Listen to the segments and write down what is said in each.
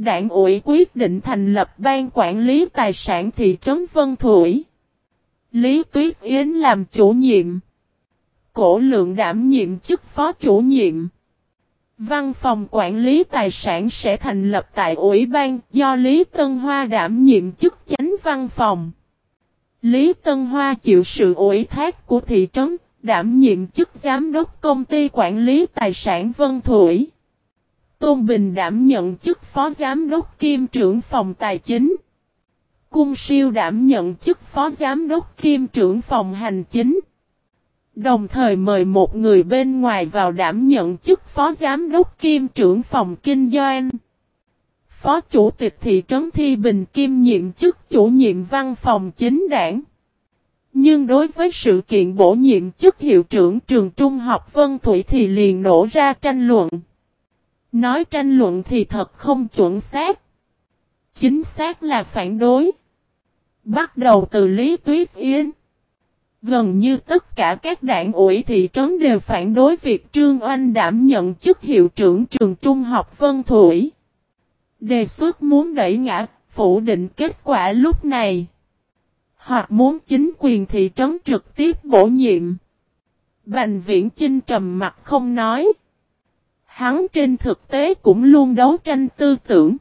Đảng ủy quyết định thành lập ban quản lý tài sản thị trấn Vân Thủy. Lý Tuyết Yến làm chủ nhiệm. Cổ lượng đảm nhiệm chức phó chủ nhiệm. Văn phòng quản lý tài sản sẽ thành lập tại Ủy ban do Lý Tân Hoa đảm nhiệm chức chánh văn phòng. Lý Tân Hoa chịu sự ủy thác của thị trấn, đảm nhiệm chức giám đốc công ty quản lý tài sản Vân Thủy. Tôn Bình đảm nhận chức phó giám đốc kiêm trưởng phòng tài chính. Cung siêu đảm nhận chức phó giám đốc kiêm trưởng phòng hành chính. Đồng thời mời một người bên ngoài vào đảm nhận chức phó giám đốc kiêm trưởng phòng kinh doanh. Phó chủ tịch thị trấn Thi Bình kiêm nhiệm chức chủ nhiệm văn phòng chính đảng. Nhưng đối với sự kiện bổ nhiệm chức hiệu trưởng trường trung học Vân Thủy thì liền nổ ra tranh luận. Nói tranh luận thì thật không chuẩn xác. Chính xác là phản đối. Bắt đầu từ Lý Tuyết Yến. Gần như tất cả các đảng ủy thị trấn đều phản đối việc Trương Oanh đảm nhận chức hiệu trưởng trường trung học Vân Thủy. Đề xuất muốn đẩy ngã, phủ định kết quả lúc này. Hoặc muốn chính quyền thị trấn trực tiếp bổ nhiệm. Bành viễn Chinh trầm mặt không nói. Hắn trên thực tế cũng luôn đấu tranh tư tưởng.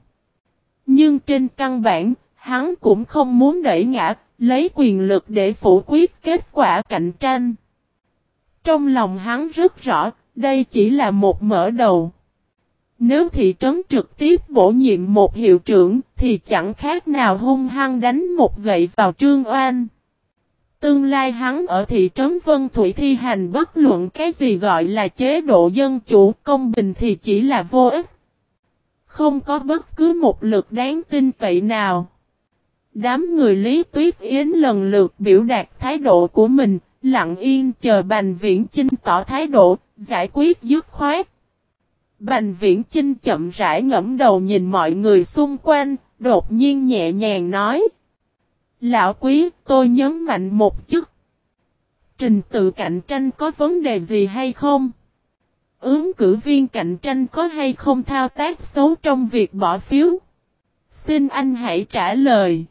Nhưng trên căn bản, hắn cũng không muốn đẩy ngã, lấy quyền lực để phủ quyết kết quả cạnh tranh. Trong lòng hắn rất rõ, đây chỉ là một mở đầu. Nếu thị trấn trực tiếp bổ nhiệm một hiệu trưởng thì chẳng khác nào hung hăng đánh một gậy vào trương oan. Tương lai hắn ở thị trấn Vân Thủy thi hành bất luận cái gì gọi là chế độ dân chủ công bình thì chỉ là vô ích. Không có bất cứ một lực đáng tin cậy nào. Đám người Lý Tuyết Yến lần lượt biểu đạt thái độ của mình, lặng yên chờ Bành Viễn Chinh tỏ thái độ, giải quyết dứt khoát. Bành Viễn Chinh chậm rãi ngẫm đầu nhìn mọi người xung quanh, đột nhiên nhẹ nhàng nói. Lão quý, tôi nhấn mạnh một chút. Trình tự cạnh tranh có vấn đề gì hay không? Ứng cử viên cạnh tranh có hay không thao tác xấu trong việc bỏ phiếu? Xin anh hãy trả lời.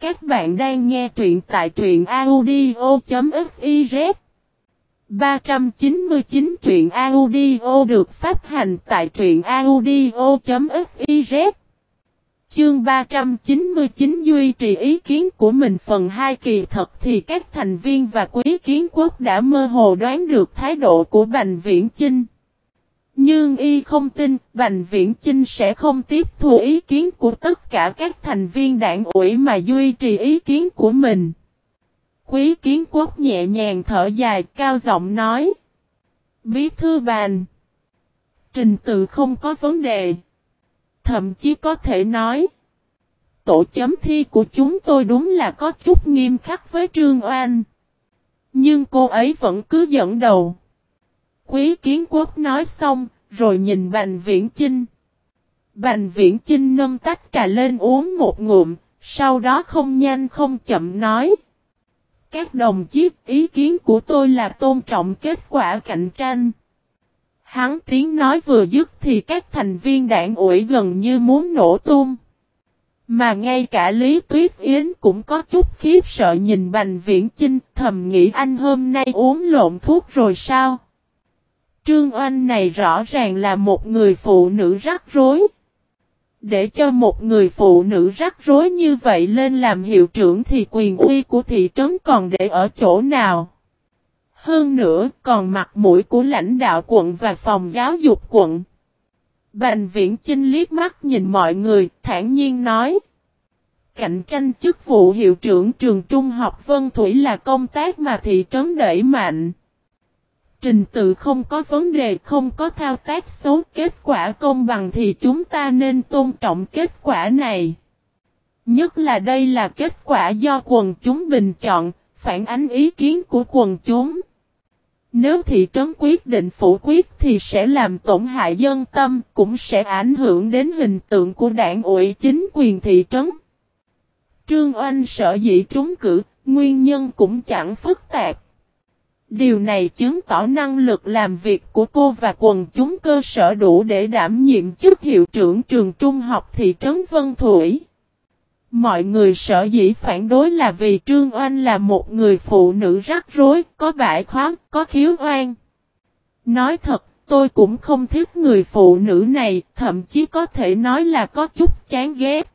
Các bạn đang nghe truyện tại truyện audio.fiz 399 truyện audio được phát hành tại truyện audio.fiz Chương 399 duy trì ý kiến của mình phần 2 kỳ thật thì các thành viên và quý kiến quốc đã mơ hồ đoán được thái độ của Bành Viễn Chinh. Nhưng y không tin Bành Viễn Chinh sẽ không tiếp thu ý kiến của tất cả các thành viên đảng ủy mà duy trì ý kiến của mình. Quý kiến quốc nhẹ nhàng thở dài, cao giọng nói. Bí thư bàn. Trình tự không có vấn đề. Thậm chí có thể nói. Tổ chấm thi của chúng tôi đúng là có chút nghiêm khắc với Trương oanh Nhưng cô ấy vẫn cứ dẫn đầu. Quý kiến quốc nói xong, rồi nhìn Bành Viễn Chinh. Bành Viễn Chinh nâng tách trà lên uống một ngụm, sau đó không nhanh không chậm nói. Các đồng chí, ý kiến của tôi là tôn trọng kết quả cạnh tranh. Hắn tiếng nói vừa dứt thì các thành viên đảng ủi gần như muốn nổ tung. Mà ngay cả Lý Tuyết Yến cũng có chút khiếp sợ nhìn Bành Viễn Chinh, thầm nghĩ anh hôm nay uống lộn thuốc rồi sao? Trương Oanh này rõ ràng là một người phụ nữ rắc rối. Để cho một người phụ nữ rắc rối như vậy lên làm hiệu trưởng thì quyền uy của thị trấn còn để ở chỗ nào? Hơn nữa còn mặt mũi của lãnh đạo quận và phòng giáo dục quận. Bành viễn Trinh liếc mắt nhìn mọi người, thản nhiên nói. Cạnh tranh chức vụ hiệu trưởng trường trung học Vân Thủy là công tác mà thị trấn đẩy mạnh. Trình tự không có vấn đề, không có thao tác xấu, kết quả công bằng thì chúng ta nên tôn trọng kết quả này. Nhất là đây là kết quả do quần chúng bình chọn, phản ánh ý kiến của quần chúng. Nếu thị trấn quyết định phủ quyết thì sẽ làm tổn hại dân tâm, cũng sẽ ảnh hưởng đến hình tượng của đảng ủy chính quyền thị trấn. Trương Oanh sợ dĩ trúng cử, nguyên nhân cũng chẳng phức tạp. Điều này chứng tỏ năng lực làm việc của cô và quần chúng cơ sở đủ để đảm nhiệm chức hiệu trưởng trường trung học thị trấn Vân Thủy. Mọi người sợ dĩ phản đối là vì Trương Oanh là một người phụ nữ rắc rối, có bại khoáng, có khiếu oan. Nói thật, tôi cũng không thích người phụ nữ này, thậm chí có thể nói là có chút chán ghét.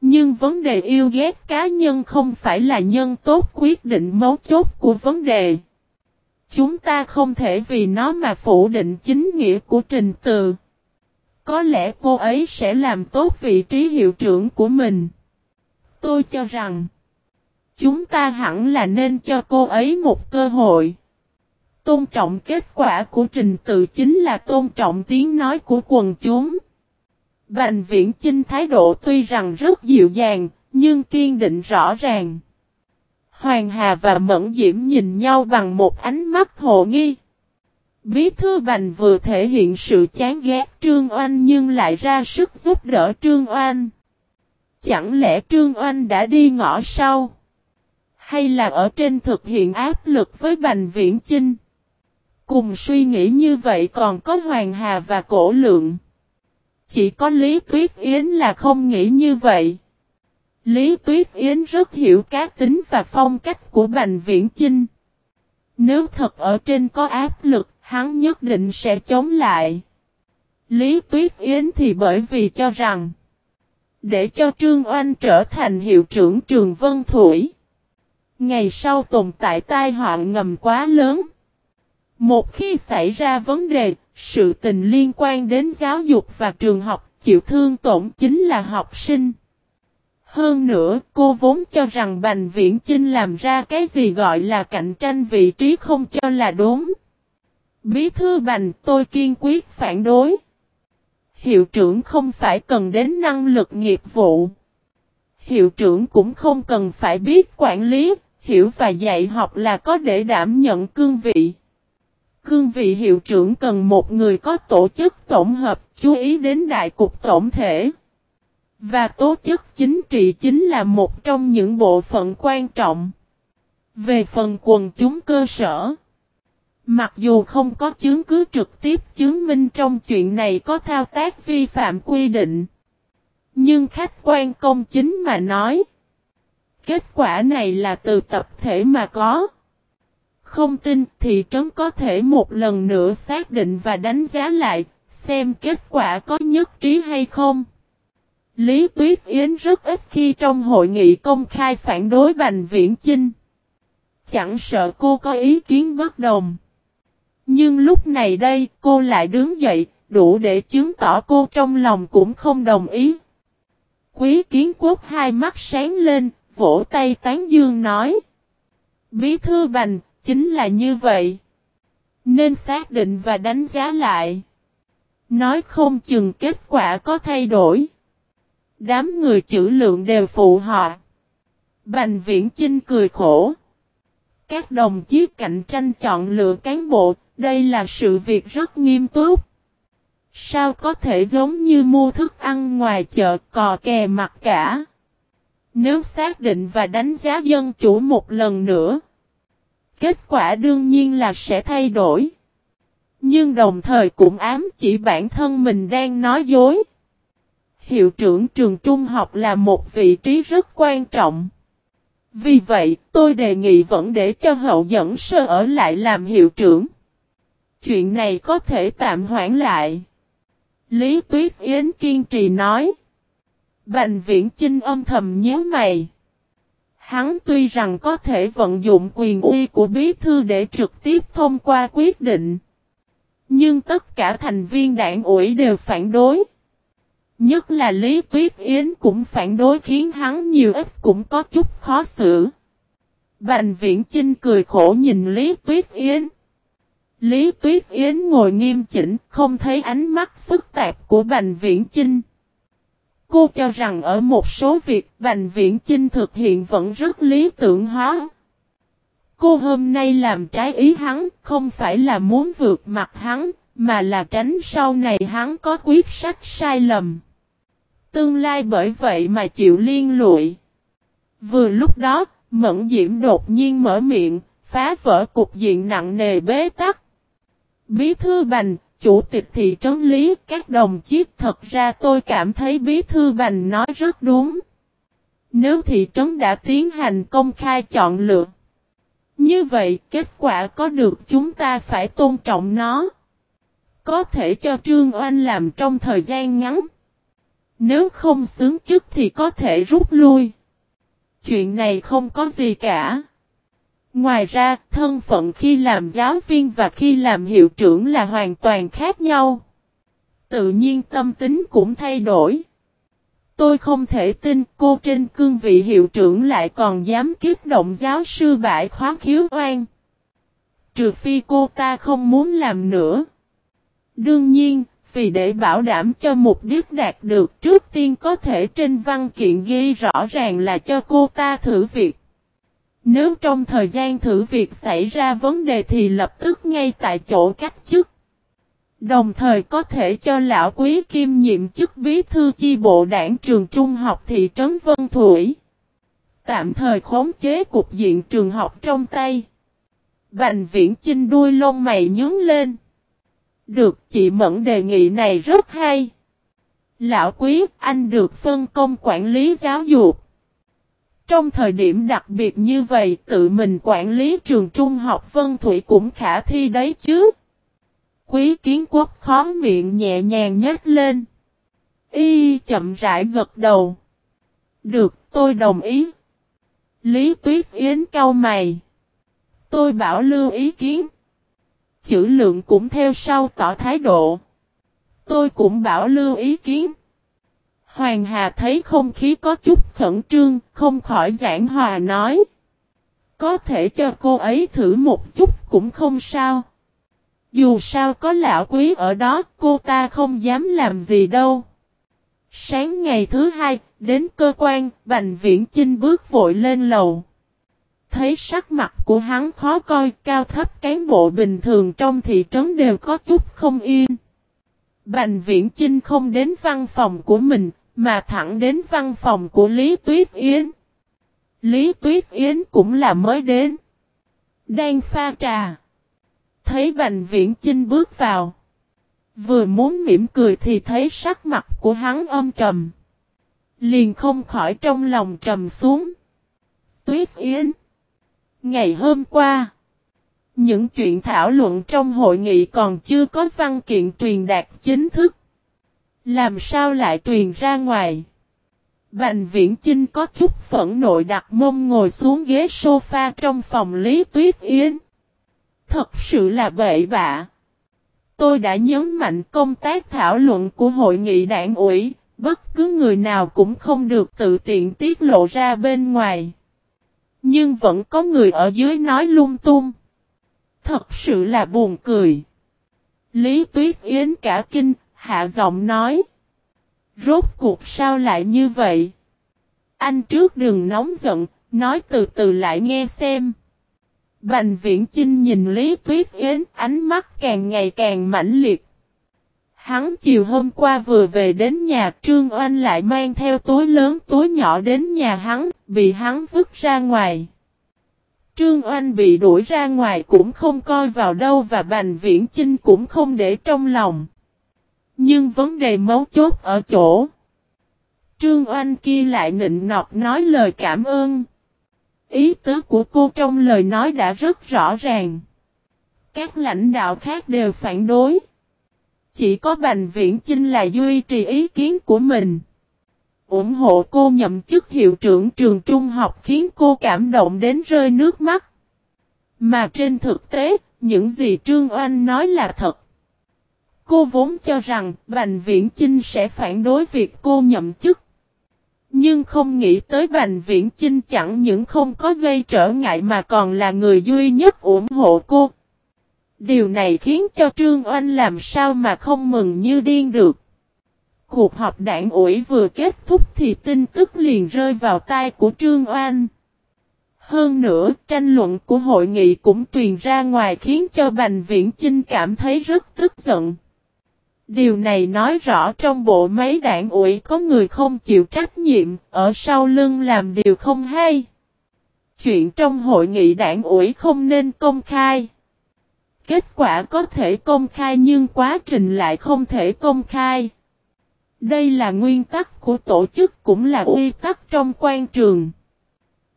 Nhưng vấn đề yêu ghét cá nhân không phải là nhân tốt quyết định mấu chốt của vấn đề. Chúng ta không thể vì nó mà phủ định chính nghĩa của trình tự. Có lẽ cô ấy sẽ làm tốt vị trí hiệu trưởng của mình. Tôi cho rằng, chúng ta hẳn là nên cho cô ấy một cơ hội. Tôn trọng kết quả của trình tự chính là tôn trọng tiếng nói của quần chúng. Bành viễn Chinh thái độ tuy rằng rất dịu dàng, nhưng kiên định rõ ràng. Hoàng Hà và Mẫn Diễm nhìn nhau bằng một ánh mắt hồ nghi. Bí thư Bành vừa thể hiện sự chán ghét Trương Oanh nhưng lại ra sức giúp đỡ Trương Oanh. Chẳng lẽ Trương Oanh đã đi ngõ sau? Hay là ở trên thực hiện áp lực với Bành Viễn Chinh? Cùng suy nghĩ như vậy còn có Hoàng Hà và Cổ Lượng. Chỉ có Lý Tuyết Yến là không nghĩ như vậy. Lý Tuyết Yến rất hiểu cá tính và phong cách của Bành Viễn Chinh. Nếu thật ở trên có áp lực, hắn nhất định sẽ chống lại. Lý Tuyết Yến thì bởi vì cho rằng, để cho Trương Oanh trở thành hiệu trưởng trường Vân Thủy. Ngày sau tồn tại tai họa ngầm quá lớn. Một khi xảy ra vấn đề, sự tình liên quan đến giáo dục và trường học, chịu thương tổn chính là học sinh. Hơn nữa, cô vốn cho rằng Bành Viễn Chinh làm ra cái gì gọi là cạnh tranh vị trí không cho là đúng. Bí thư Bành tôi kiên quyết phản đối. Hiệu trưởng không phải cần đến năng lực nghiệp vụ. Hiệu trưởng cũng không cần phải biết quản lý, hiểu và dạy học là có để đảm nhận cương vị. Cương vị hiệu trưởng cần một người có tổ chức tổng hợp, chú ý đến đại cục tổng thể. Và tố chức chính trị chính là một trong những bộ phận quan trọng. Về phần quần chúng cơ sở, mặc dù không có chứng cứ trực tiếp chứng minh trong chuyện này có thao tác vi phạm quy định, nhưng khách quan công chính mà nói, kết quả này là từ tập thể mà có. Không tin thì trấn có thể một lần nữa xác định và đánh giá lại, xem kết quả có nhất trí hay không. Lý Tuyết Yến rất ít khi trong hội nghị công khai phản đối Bành Viễn Chinh. Chẳng sợ cô có ý kiến bất đồng. Nhưng lúc này đây cô lại đứng dậy, đủ để chứng tỏ cô trong lòng cũng không đồng ý. Quý kiến quốc hai mắt sáng lên, vỗ tay tán dương nói. Bí thư Bành, chính là như vậy. Nên xác định và đánh giá lại. Nói không chừng kết quả có thay đổi. Đám người chữ lượng đều phụ họ. Bành viễn Chinh cười khổ. Các đồng chí cạnh tranh chọn lựa cán bộ, đây là sự việc rất nghiêm túc. Sao có thể giống như mua thức ăn ngoài chợ cò kè mặt cả? Nếu xác định và đánh giá dân chủ một lần nữa, kết quả đương nhiên là sẽ thay đổi. Nhưng đồng thời cũng ám chỉ bản thân mình đang nói dối hiệu trưởng trường trung học là một vị trí rất quan trọng. Vì vậy, tôi đề nghị vẫn để cho hậu dẫn sơ ở lại làm hiệu trưởng. Chuyện này có thể tạm hoãn lại. Lý Tuyết Yến kiên trì nói. Bành viễn Chinh âm thầm nhớ mày. Hắn tuy rằng có thể vận dụng quyền uy của bí thư để trực tiếp thông qua quyết định. Nhưng tất cả thành viên đảng ủy đều phản đối. Nhất là Lý Tuyết Yến cũng phản đối khiến hắn nhiều ít cũng có chút khó xử. Bành viễn Chinh cười khổ nhìn Lý Tuyết Yến. Lý Tuyết Yến ngồi nghiêm chỉnh, không thấy ánh mắt phức tạp của Bành Viễn Chinh. Cô cho rằng ở một số việc Bành Viễn Chinh thực hiện vẫn rất lý tưởng hóa. Cô hôm nay làm trái ý hắn, không phải là muốn vượt mặt hắn, mà là tránh sau này hắn có quyết sách sai lầm. Tương lai bởi vậy mà chịu liên lụy. Vừa lúc đó, Mẫn Diễm đột nhiên mở miệng, phá vỡ cục diện nặng nề bế tắc. Bí thư Bành, chủ tịch thị trấn Lý, các đồng chí thật ra tôi cảm thấy bí thư Bành nói rất đúng. Nếu thị trấn đã tiến hành công khai chọn lựa, như vậy kết quả có được chúng ta phải tôn trọng nó. Có thể cho Trương Oanh làm trong thời gian ngắn. Nếu không xứng chức thì có thể rút lui. Chuyện này không có gì cả. Ngoài ra, thân phận khi làm giáo viên và khi làm hiệu trưởng là hoàn toàn khác nhau. Tự nhiên tâm tính cũng thay đổi. Tôi không thể tin cô trên cương vị hiệu trưởng lại còn dám kiếp động giáo sư bãi khóa khiếu oan. Trừ phi cô ta không muốn làm nữa. Đương nhiên, vì để bảo đảm cho mục đích đạt được trước tiên có thể trên văn kiện ghi rõ ràng là cho cô ta thử việc. Nếu trong thời gian thử việc xảy ra vấn đề thì lập tức ngay tại chỗ cách chức. Đồng thời có thể cho lão quý kim nhiệm chức bí thư chi bộ đảng trường trung học thị trấn Vân Thủy. Tạm thời khống chế cục diện trường học trong tay. Bành viễn chinh đuôi lông mày nhướng lên. Được chị Mẫn đề nghị này rất hay. Lão quý, anh được phân công quản lý giáo dục. Trong thời điểm đặc biệt như vậy, tự mình quản lý trường trung học Vân Thủy cũng khả thi đấy chứ. Quý kiến quốc khó miệng nhẹ nhàng nhếch lên. Y chậm rãi gật đầu. Được, tôi đồng ý. Lý Tuyết Yến cau mày. Tôi bảo lưu ý kiến. Chữ lượng cũng theo sau tỏ thái độ. Tôi cũng bảo lưu ý kiến. Hoàng Hà thấy không khí có chút khẩn trương, không khỏi giảng hòa nói. Có thể cho cô ấy thử một chút cũng không sao. Dù sao có lão quý ở đó, cô ta không dám làm gì đâu. Sáng ngày thứ hai, đến cơ quan, Bành Viễn Chinh bước vội lên lầu. Thấy sắc mặt của hắn khó coi, cao thấp cán bộ bình thường trong thị trấn đều có chút không yên. Bành Viễn Chinh không đến văn phòng của mình, mà thẳng đến văn phòng của Lý Tuyết Yến. Lý Tuyết Yến cũng là mới đến. Đang pha trà. Thấy Bành Viễn Chinh bước vào. Vừa muốn mỉm cười thì thấy sắc mặt của hắn âm trầm. Liền không khỏi trong lòng trầm xuống. Tuyết Yến. Ngày hôm qua. Những chuyện thảo luận trong hội nghị còn chưa có văn kiện truyền đạt chính thức. Làm sao lại truyền ra ngoài? Bành viễn Trinh có chút phẫn nội đặt mông ngồi xuống ghế sofa trong phòng Lý Tuyết Yến. Thật sự là bệ bạ. Tôi đã nhấn mạnh công tác thảo luận của hội nghị đảng ủy, bất cứ người nào cũng không được tự tiện tiết lộ ra bên ngoài. Nhưng vẫn có người ở dưới nói lung tung. Thật sự là buồn cười. Lý Tuyết Yến cả kinh, hạ giọng nói. Rốt cuộc sao lại như vậy? Anh trước đừng nóng giận, nói từ từ lại nghe xem. Bành viễn Trinh nhìn Lý Tuyết Yến ánh mắt càng ngày càng mãnh liệt. Hắn chiều hôm qua vừa về đến nhà Trương Oanh lại mang theo túi lớn túi nhỏ đến nhà hắn, bị hắn vứt ra ngoài. Trương Oanh bị đuổi ra ngoài cũng không coi vào đâu và Bành Viễn Chinh cũng không để trong lòng. Nhưng vấn đề mấu chốt ở chỗ. Trương Oanh kia lại nịnh nọt nói lời cảm ơn. Ý tứ của cô trong lời nói đã rất rõ ràng. Các lãnh đạo khác đều phản đối. Chỉ có Bành Viễn Chinh là duy trì ý kiến của mình. ủng hộ cô nhậm chức hiệu trưởng trường trung học khiến cô cảm động đến rơi nước mắt. Mà trên thực tế, những gì Trương Oanh nói là thật. Cô vốn cho rằng Bành Viễn Chinh sẽ phản đối việc cô nhậm chức. Nhưng không nghĩ tới Bành Viễn Chinh chẳng những không có gây trở ngại mà còn là người duy nhất ủng hộ cô. Điều này khiến cho Trương Oanh làm sao mà không mừng như điên được. Cuộc họp đảng ủy vừa kết thúc thì tin tức liền rơi vào tai của Trương Oanh. Hơn nữa, tranh luận của hội nghị cũng truyền ra ngoài khiến cho Bành Viễn Chinh cảm thấy rất tức giận. Điều này nói rõ trong bộ máy đảng ủy có người không chịu trách nhiệm, ở sau lưng làm điều không hay. Chuyện trong hội nghị đảng ủy không nên công khai. Kết quả có thể công khai nhưng quá trình lại không thể công khai. Đây là nguyên tắc của tổ chức cũng là quy tắc trong quan trường.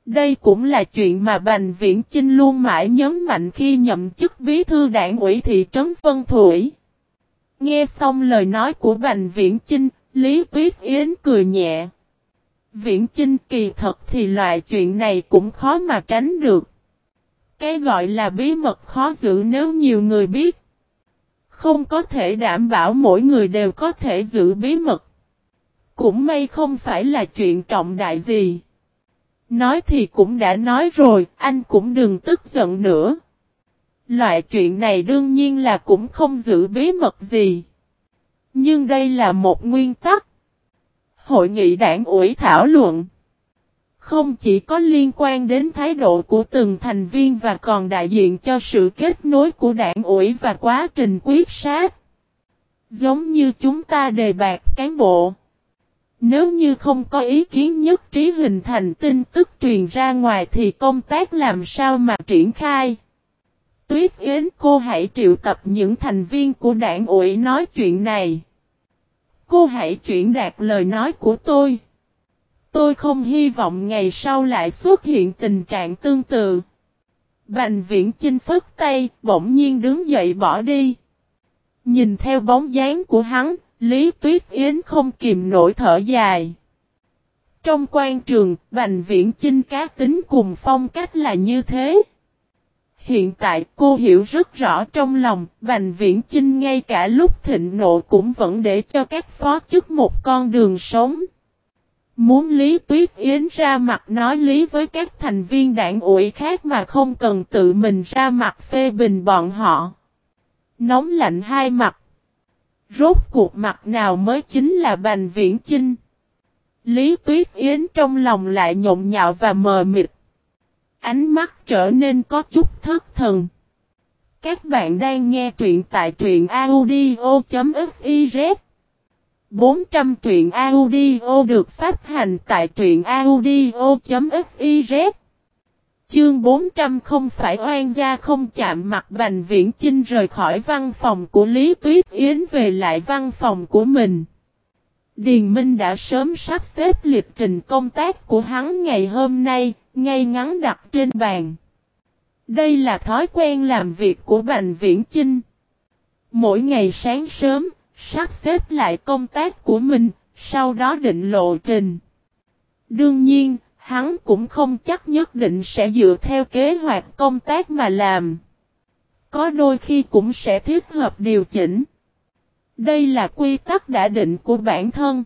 Đây cũng là chuyện mà Bành Viễn Chinh luôn mãi nhấn mạnh khi nhậm chức bí thư đảng ủy thị trấn Vân Thủy. Nghe xong lời nói của Bành Viễn Chinh, Lý Tuyết Yến cười nhẹ. Viễn Chinh kỳ thật thì loại chuyện này cũng khó mà tránh được. Cái gọi là bí mật khó giữ nếu nhiều người biết. Không có thể đảm bảo mỗi người đều có thể giữ bí mật. Cũng may không phải là chuyện trọng đại gì. Nói thì cũng đã nói rồi, anh cũng đừng tức giận nữa. Loại chuyện này đương nhiên là cũng không giữ bí mật gì. Nhưng đây là một nguyên tắc. Hội nghị đảng ủy thảo luận. Không chỉ có liên quan đến thái độ của từng thành viên và còn đại diện cho sự kết nối của đảng ủy và quá trình quyết sát. Giống như chúng ta đề bạc cán bộ. Nếu như không có ý kiến nhất trí hình thành tin tức truyền ra ngoài thì công tác làm sao mà triển khai. Tuyết Yến cô hãy triệu tập những thành viên của đảng ủy nói chuyện này. Cô hãy chuyển đạt lời nói của tôi. Tôi không hy vọng ngày sau lại xuất hiện tình trạng tương tự. Bành viễn chinh phất tay, bỗng nhiên đứng dậy bỏ đi. Nhìn theo bóng dáng của hắn, Lý Tuyết Yến không kìm nổi thở dài. Trong quan trường, Bành Viễn Chinh cá tính cùng phong cách là như thế. Hiện tại cô hiểu rất rõ trong lòng, Bành Viễn Chinh ngay cả lúc thịnh nộ cũng vẫn để cho các phó chức một con đường sống. Muốn Lý Tuyết Yến ra mặt nói lý với các thành viên đảng ủy khác mà không cần tự mình ra mặt phê bình bọn họ. Nóng lạnh hai mặt. Rốt cuộc mặt nào mới chính là Bành Viễn Chinh. Lý Tuyết Yến trong lòng lại nhộn nhạo và mờ mịt. Ánh mắt trở nên có chút thất thần. Các bạn đang nghe truyện tại truyện audio.fiz 400 truyện audio được phát hành tại truyện audio.fiz Chương 400 không phải oan gia không chạm mặt Bành Viễn Chinh rời khỏi văn phòng của Lý Tuyết Yến về lại văn phòng của mình. Điền Minh đã sớm sắp xếp lịch trình công tác của hắn ngày hôm nay, ngay ngắn đặt trên bàn. Đây là thói quen làm việc của Bành Viễn Chinh. Mỗi ngày sáng sớm, sắp xếp lại công tác của mình, sau đó định lộ trình. Đương nhiên, hắn cũng không chắc nhất định sẽ dựa theo kế hoạch công tác mà làm. Có đôi khi cũng sẽ thiết hợp điều chỉnh. Đây là quy tắc đã định của bản thân.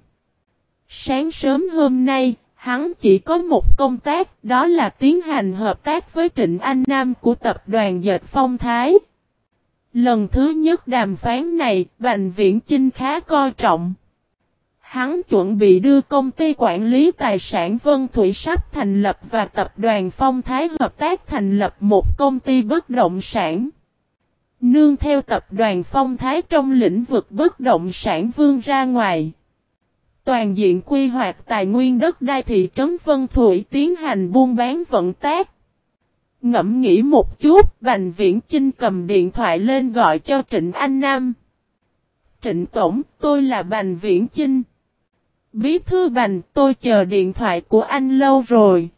Sáng sớm hôm nay, hắn chỉ có một công tác, đó là tiến hành hợp tác với Trịnh Anh Nam của tập đoàn Dệt Phong Thái. Lần thứ nhất đàm phán này, Bành Viễn Chinh khá coi trọng. Hắn chuẩn bị đưa công ty quản lý tài sản Vân Thủy sắp thành lập và tập đoàn Phong Thái hợp tác thành lập một công ty bất động sản. Nương theo tập đoàn Phong Thái trong lĩnh vực bất động sản vương ra ngoài. Toàn diện quy hoạch tài nguyên đất đai thị trấn Vân Thủy tiến hành buôn bán vận tác. Ngẫm nghĩ một chút, Bành Viễn Chinh cầm điện thoại lên gọi cho Trịnh Anh Nam. Trịnh Tổng, tôi là Bành Viễn Chinh. Bí thư Bành, tôi chờ điện thoại của anh lâu rồi.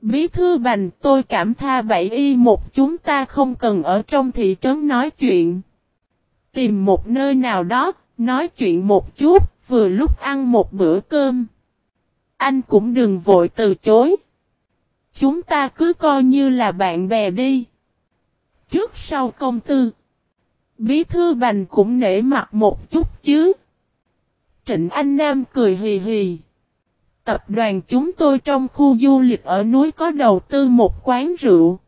Bí thư Bành, tôi cảm tha bảy y một chúng ta không cần ở trong thị trấn nói chuyện. Tìm một nơi nào đó, nói chuyện một chút, vừa lúc ăn một bữa cơm. Anh cũng đừng vội từ chối. Chúng ta cứ coi như là bạn bè đi. Trước sau công tư. Bí thư bành cũng nể mặt một chút chứ. Trịnh Anh Nam cười hì hì. Tập đoàn chúng tôi trong khu du lịch ở núi có đầu tư một quán rượu.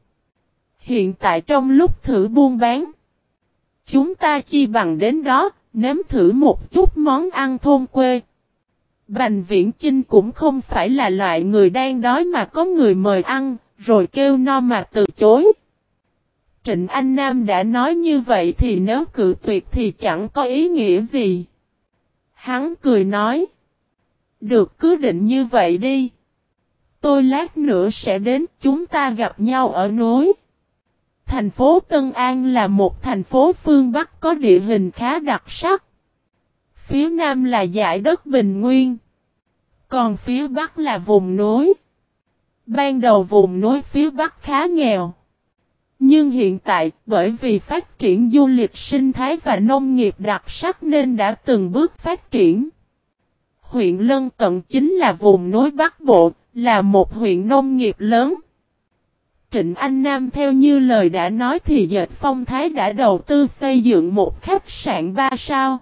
Hiện tại trong lúc thử buôn bán. Chúng ta chi bằng đến đó, nếm thử một chút món ăn thôn quê. Bành viễn Chinh cũng không phải là loại người đang đói mà có người mời ăn, rồi kêu no mà từ chối. Trịnh Anh Nam đã nói như vậy thì nếu cự tuyệt thì chẳng có ý nghĩa gì. Hắn cười nói. Được cứ định như vậy đi. tôi lát nữa sẽ đến, chúng ta gặp nhau ở núi. Thành phố Tân An là một thành phố phương Bắc có địa hình khá đặc sắc. Phía Nam là dải đất bình nguyên. Còn phía Bắc là vùng núi. Ban đầu vùng núi phía Bắc khá nghèo. Nhưng hiện tại, bởi vì phát triển du lịch sinh thái và nông nghiệp đặc sắc nên đã từng bước phát triển. Huyện Lân Cận chính là vùng núi Bắc Bộ, là một huyện nông nghiệp lớn. Trịnh Anh Nam theo như lời đã nói thì Dệt Phong Thái đã đầu tư xây dựng một khách sạn 3 sao.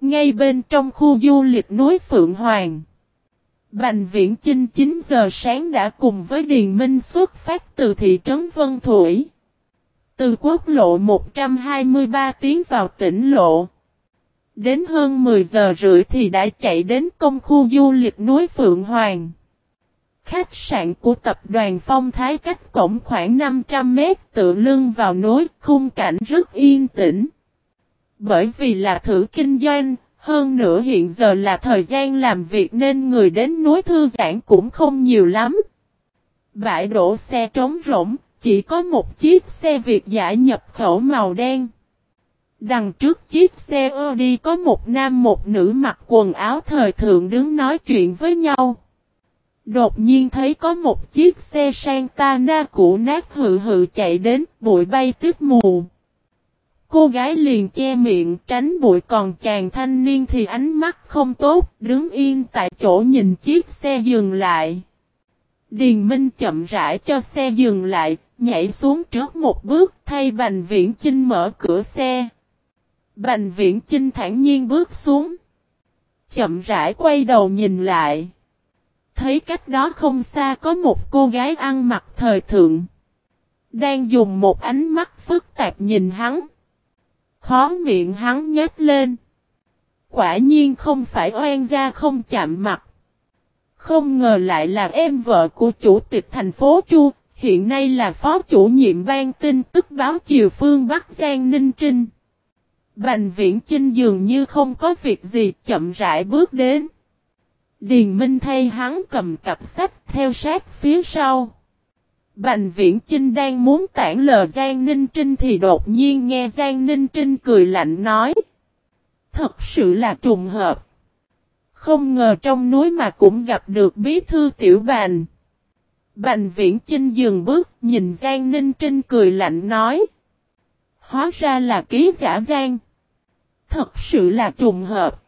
Ngay bên trong khu du lịch núi Phượng Hoàng. Bành Viễn Chinh 9 giờ sáng đã cùng với Điền Minh xuất phát từ thị trấn Vân Thủy. Từ quốc lộ 123 tiến vào tỉnh lộ. Đến hơn 10 giờ rưỡi thì đã chạy đến công khu du lịch núi Phượng Hoàng. Khách sạn của tập đoàn Phong Thái cách cổng khoảng 500 mét tự lưng vào núi, khung cảnh rất yên tĩnh. Bởi vì là thử kinh doanh, hơn nữa hiện giờ là thời gian làm việc nên người đến núi thư giãn cũng không nhiều lắm. Bãi đổ xe trống rỗng, chỉ có một chiếc xe Việt giả nhập khẩu màu đen. Đằng trước chiếc xe đi có một nam một nữ mặc quần áo thời thượng đứng nói chuyện với nhau. Đột nhiên thấy có một chiếc xe Santana cũ nát hự hự chạy đến, bụi bay tuyết mù. Cô gái liền che miệng tránh bụi còn chàng thanh niên thì ánh mắt không tốt, đứng yên tại chỗ nhìn chiếc xe dừng lại. Điền Minh chậm rãi cho xe dừng lại, nhảy xuống trước một bước thay Bành Viễn Chinh mở cửa xe. Bành Viễn Chinh thản nhiên bước xuống. Chậm rãi quay đầu nhìn lại. Thấy cách đó không xa có một cô gái ăn mặc thời thượng. Đang dùng một ánh mắt phức tạp nhìn hắn. Khó miệng hắn nhếch lên. Quả nhiên không phải oan gia không chạm mặt. Không ngờ lại là em vợ của chủ tịch thành phố Chu, hiện nay là phó chủ nhiệm ban tin tức báo chiều phương Bắc Giang Ninh Trinh. Bành viễn Trinh dường như không có việc gì, chậm rãi bước đến. Điền Minh thay hắn cầm cặp sách theo sát phía sau. Bành Viễn Trinh đang muốn tản lờ Giang Ninh Trinh thì đột nhiên nghe Giang Ninh Trinh cười lạnh nói. Thật sự là trùng hợp. Không ngờ trong núi mà cũng gặp được bí thư tiểu bành. Bành Viễn Trinh dừng bước, nhìn Giang Ninh Trinh cười lạnh nói. Hóa ra là ký giả Giang. Thật sự là trùng hợp.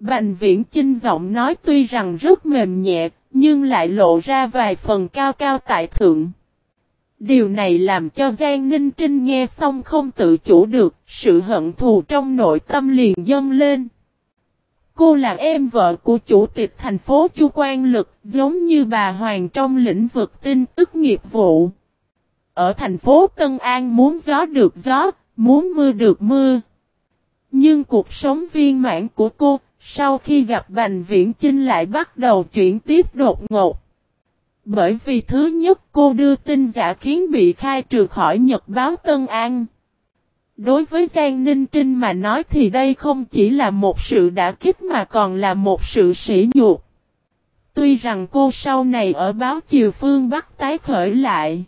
Bành viễn chinh giọng nói tuy rằng rất mềm nhẹ, nhưng lại lộ ra vài phần cao cao tại thượng. Điều này làm cho Giang Ninh Trinh nghe xong không tự chủ được, sự hận thù trong nội tâm liền dâng lên. Cô là em vợ của chủ tịch thành phố Chu Quan Lực, giống như bà Hoàng trong lĩnh vực tin tức nghiệp vụ. Ở thành phố Tân An muốn gió được gió, muốn mưa được mưa. Nhưng cuộc sống viên mãn của cô, sau khi gặp Bành Viễn Chinh lại bắt đầu chuyển tiếp đột ngột. Bởi vì thứ nhất cô đưa tin giả khiến bị khai trừ khỏi Nhật báo Tân An. Đối với Giang Ninh Trinh mà nói thì đây không chỉ là một sự đã kích mà còn là một sự sỉ nhục. Tuy rằng cô sau này ở báo Chiều Phương Bắc tái khởi lại.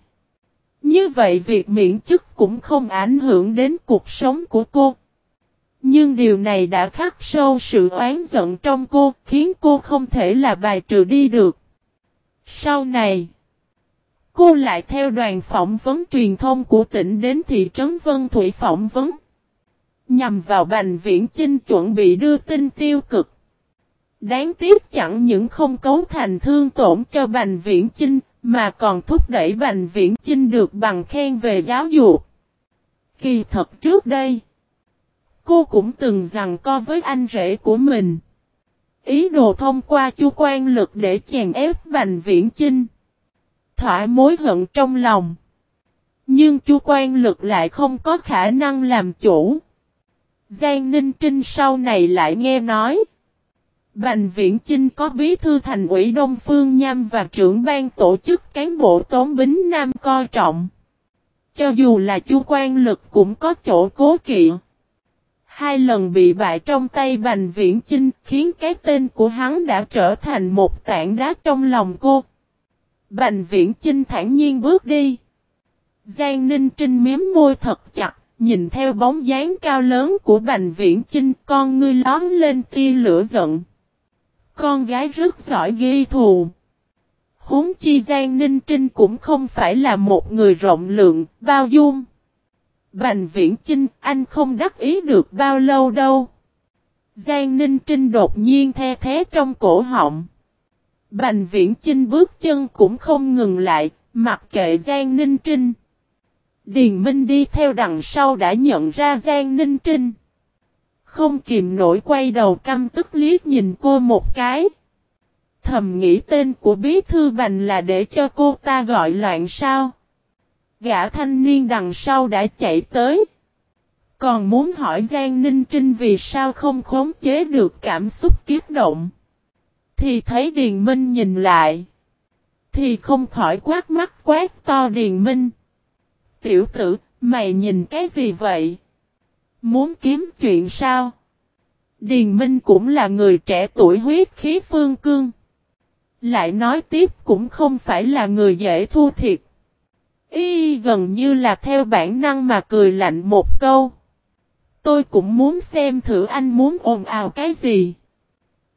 Như vậy việc miễn chức cũng không ảnh hưởng đến cuộc sống của cô, nhưng điều này đã khắc sâu sự oán giận trong cô, khiến cô không thể là bài trừ đi được. Sau này, cô lại theo đoàn phỏng vấn truyền thông của tỉnh đến thị trấn Vân Thủy phỏng vấn. Nhằm vào Bành Viễn Chinh chuẩn bị đưa tin tiêu cực. Đáng tiếc chẳng những không cấu thành thương tổn cho Bành Viễn Chinh, mà còn thúc đẩy Bành Viễn Chinh được bằng khen về giáo dục. Kỳ thật trước đây, Cô cũng từng rằng co với anh rể của mình. Ý đồ thông qua chu quan lực để chèn ép Bành Viễn Chinh. Thỏa mối hận trong lòng. Nhưng chu quan lực lại không có khả năng làm chủ. Giang Ninh Trinh sau này lại nghe nói. Bành Viễn Chinh có bí thư thành ủy Đông Phương Nham và trưởng ban tổ chức cán bộ Tống Bính Nam coi trọng. Cho dù là chu quan lực cũng có chỗ cố kỵ. Hai lần bị bại trong tay Bành Viễn Chinh khiến cái tên của hắn đã trở thành một tảng đá trong lòng cô. Bành viễn Chinh thản nhiên bước đi. Giang Ninh Trinh miếm môi thật chặt, nhìn theo bóng dáng cao lớn của Bành Viễn Chinh, con ngươi lón lên tia lửa giận. Con gái rất giỏi ghi thù. Huống chi Giang Ninh Trinh cũng không phải là một người rộng lượng, bao dung. Bành Viễn Chinh, anh không đắc ý được bao lâu đâu. Giang Ninh Trinh đột nhiên the thế trong cổ họng. Bành Viễn Chinh bước chân cũng không ngừng lại, mặc kệ Giang Ninh Trinh. Điền Minh đi theo đằng sau đã nhận ra Giang Ninh Trinh. Không kìm nổi quay đầu căm tức liếc nhìn cô một cái. Thầm nghĩ tên của bí thư bành là để cho cô ta gọi loạn sao. Gã thanh niên đằng sau đã chạy tới. Còn muốn hỏi Giang Ninh Trinh vì sao không khống chế được cảm xúc kiếp động. Thì thấy Điền Minh nhìn lại. Thì không khỏi quát mắt quát to Điền Minh. Tiểu tử, mày nhìn cái gì vậy? Muốn kiếm chuyện sao? Điền Minh cũng là người trẻ tuổi huyết khí phương cương. Lại nói tiếp cũng không phải là người dễ thu thiệt. Y gần như là theo bản năng mà cười lạnh một câu. Tôi cũng muốn xem thử anh muốn ồn ào cái gì.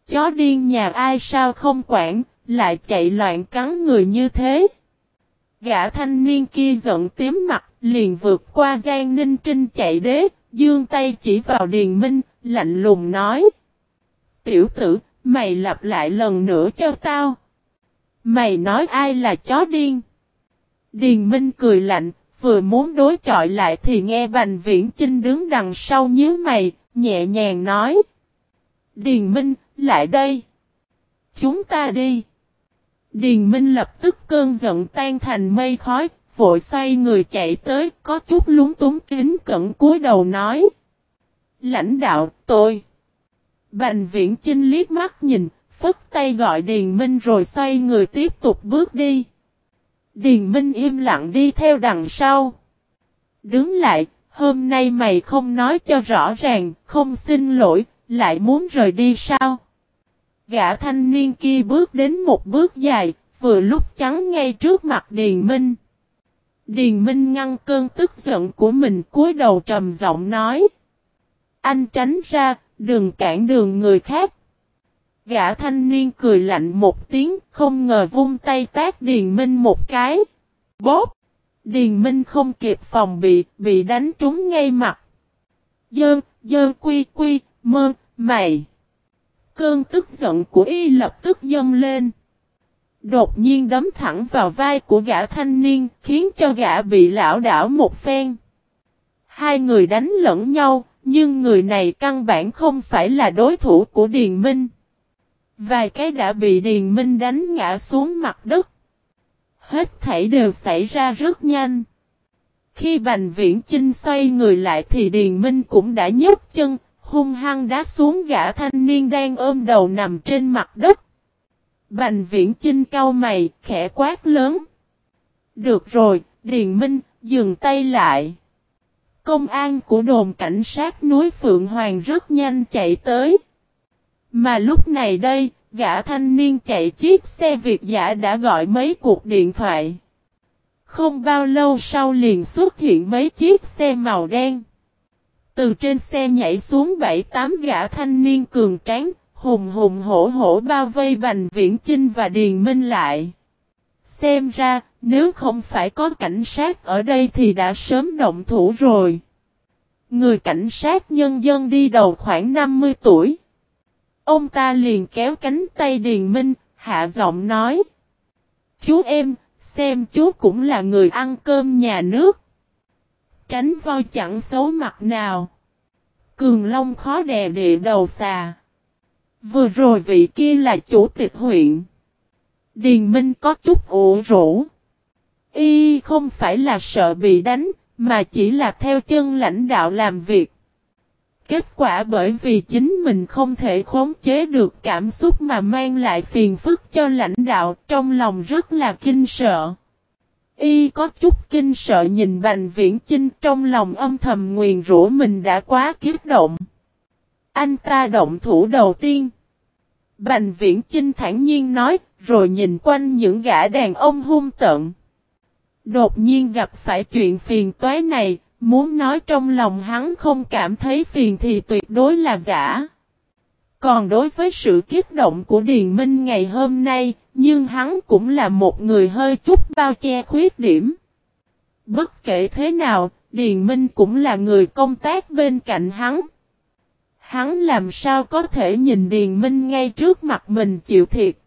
Chó điên nhà ai sao không quản, lại chạy loạn cắn người như thế. Gã thanh niên kia giận tím mặt, liền vượt qua Giang Ninh Trinh chạy đế, dương tay chỉ vào Điền Minh, lạnh lùng nói. Tiểu tử, mày lặp lại lần nữa cho tao. Mày nói ai là chó điên? Điền Minh cười lạnh, vừa muốn đối chọi lại thì nghe Bành Viễn Chinh đứng đằng sau nhíu mày, nhẹ nhàng nói. Điền Minh, lại đây. Chúng ta đi. Điền Minh lập tức cơn giận tan thành mây khói, vội xoay người chạy tới, có chút lúng túng kính cẩn cúi đầu nói. Lãnh đạo, tôi. Bành viễn Chinh liếc mắt nhìn, phất tay gọi Điền Minh rồi xoay người tiếp tục bước đi. Điền Minh im lặng đi theo đằng sau. Đứng lại, hôm nay mày không nói cho rõ ràng, không xin lỗi, lại muốn rời đi sao? Gã thanh niên kia bước đến một bước dài, vừa lúc chắn ngay trước mặt Điền Minh. Điền Minh ngăn cơn tức giận của mình cúi đầu trầm giọng nói. Anh tránh ra, đừng cản đường người khác. Gã thanh niên cười lạnh một tiếng, không ngờ vung tay tác Điền Minh một cái. Bóp! Điền Minh không kịp phòng bị, bị đánh trúng ngay mặt. Dơn, dơn quy quy, mơ, mày. Cơn tức giận của y lập tức dâng lên. Đột nhiên đấm thẳng vào vai của gã thanh niên, khiến cho gã bị lão đảo một phen. Hai người đánh lẫn nhau, nhưng người này căn bản không phải là đối thủ của Điền Minh. Vài cái đã bị Điền Minh đánh ngã xuống mặt đất. Hết thảy đều xảy ra rất nhanh. Khi Bành Viễn Chinh xoay người lại thì Điền Minh cũng đã nhấc chân, hung hăng đá xuống gã thanh niên đang ôm đầu nằm trên mặt đất. Bành Viễn Chinh cau mày, khẽ quát lớn. Được rồi, Điền Minh, dừng tay lại. Công an của đồn cảnh sát núi Phượng Hoàng rất nhanh chạy tới. Mà lúc này đây, gã thanh niên chạy chiếc xe Việt giả đã gọi mấy cuộc điện thoại. Không bao lâu sau liền xuất hiện mấy chiếc xe màu đen. Từ trên xe nhảy xuống bảy tám gã thanh niên cường tráng, hùng hùng hổ hổ bao vây Bành Viễn Chinh và Điền Minh lại. Xem ra, nếu không phải có cảnh sát ở đây thì đã sớm động thủ rồi. Người cảnh sát nhân dân đi đầu khoảng 50 tuổi. Ông ta liền kéo cánh tay Điền Minh, hạ giọng nói. Chú em, xem chú cũng là người ăn cơm nhà nước. Tránh voi chẳng xấu mặt nào. Cường Long khó đè địa đầu xà. Vừa rồi vị kia là chủ tịch huyện. Điền Minh có chút ủ rũ. Y không phải là sợ bị đánh, mà chỉ là theo chân lãnh đạo làm việc. Kết quả bởi vì chính mình không thể khống chế được cảm xúc mà mang lại phiền phức cho lãnh đạo trong lòng rất là kinh sợ. Y có chút kinh sợ nhìn Bành Viễn Chinh trong lòng âm thầm nguyền rủa mình đã quá kiếp động. Anh ta động thủ đầu tiên. Bành viễn Chinh thản nhiên nói, rồi nhìn quanh những gã đàn ông hung tận. Đột nhiên gặp phải chuyện phiền toái này, muốn nói trong lòng hắn không cảm thấy phiền thì tuyệt đối là giả. Còn đối với sự kích động của Điền Minh ngày hôm nay, nhưng hắn cũng là một người hơi chút bao che khuyết điểm. Bất kể thế nào, Điền Minh cũng là người công tác bên cạnh hắn. Hắn làm sao có thể nhìn Điền Minh ngay trước mặt mình chịu thiệt.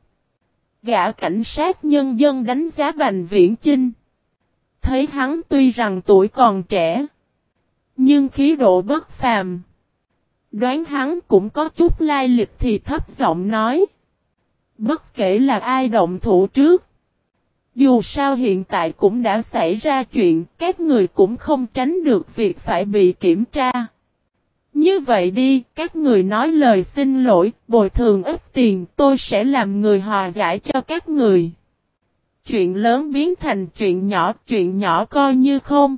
Gã cảnh sát nhân dân đánh giá Bành Viễn Chinh. Thấy hắn tuy rằng tuổi còn trẻ, nhưng khí độ bất phàm. Đoán hắn cũng có chút lai lịch thì thấp giọng nói. Bất kể là ai động thủ trước. Dù sao hiện tại cũng đã xảy ra chuyện, các người cũng không tránh được việc phải bị kiểm tra. Như vậy đi, các người nói lời xin lỗi, bồi thường ít tiền, tôi sẽ làm người hòa giải cho các người. Chuyện lớn biến thành chuyện nhỏ, chuyện nhỏ coi như không.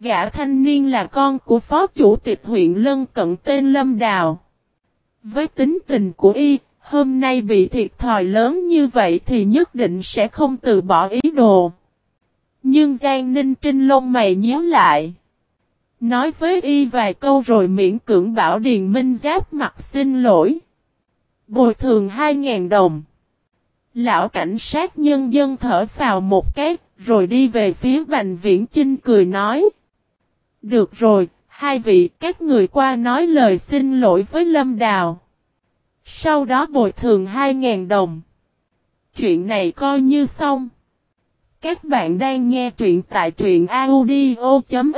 Gã thanh niên là con của phó chủ tịch huyện Lân Cận tên Lâm Đào. Với tính tình của y, hôm nay bị thiệt thòi lớn như vậy thì nhất định sẽ không từ bỏ ý đồ. Nhưng Giang Ninh Trinh lông mày nhíu lại. Nói với y vài câu rồi miễn cưỡng bảo Điền Minh Giáp mặt xin lỗi. Bồi thường 2.000 đồng. Lão cảnh sát nhân dân thở vào một cái, rồi đi về phía Bành Viễn Chinh cười nói. Được rồi, hai vị các người qua nói lời xin lỗi với Lâm Đào. Sau đó bồi thường 2.000 đồng. Chuyện này coi như xong. Các bạn đang nghe truyện tại truyện audio.fiz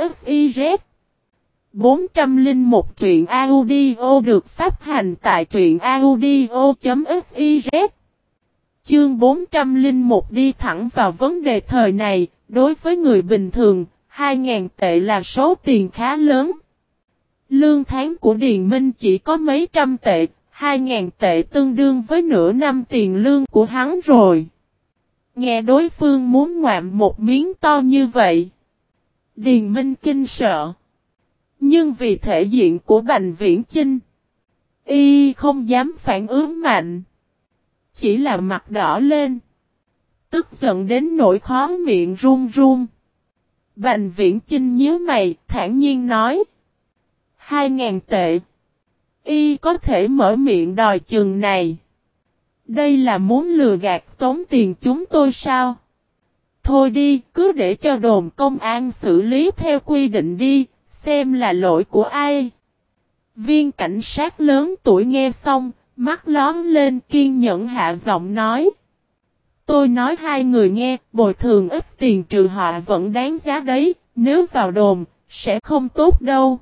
401 truyện audio được phát hành tại truyện audio.fiz Chương 401 đi thẳng vào vấn đề thời này, đối với người bình thường, 2.000 tệ là số tiền khá lớn. Lương tháng của Điền Minh chỉ có mấy trăm tệ, 2.000 tệ tương đương với nửa năm tiền lương của hắn rồi. Nghe đối phương muốn ngoạm một miếng to như vậy. Điền Minh kinh sợ. Nhưng vì thể diện của Bành Viễn Chinh, y không dám phản ứng mạnh. Chỉ là mặt đỏ lên. Tức giận đến nỗi khó miệng run run. Bành Viễn Chinh nhíu mày, thản nhiên nói. Hai ngàn tệ. Y có thể mở miệng đòi chừng này. Đây là muốn lừa gạt tốn tiền chúng tôi sao? Thôi đi, cứ để cho đồn công an xử lý theo quy định đi, xem là lỗi của ai. Viên cảnh sát lớn tuổi nghe xong, mắt lón lên kiên nhẫn hạ giọng nói. Tôi nói hai người nghe, bồi thường ít tiền trừ họ vẫn đáng giá đấy, nếu vào đồn, sẽ không tốt đâu.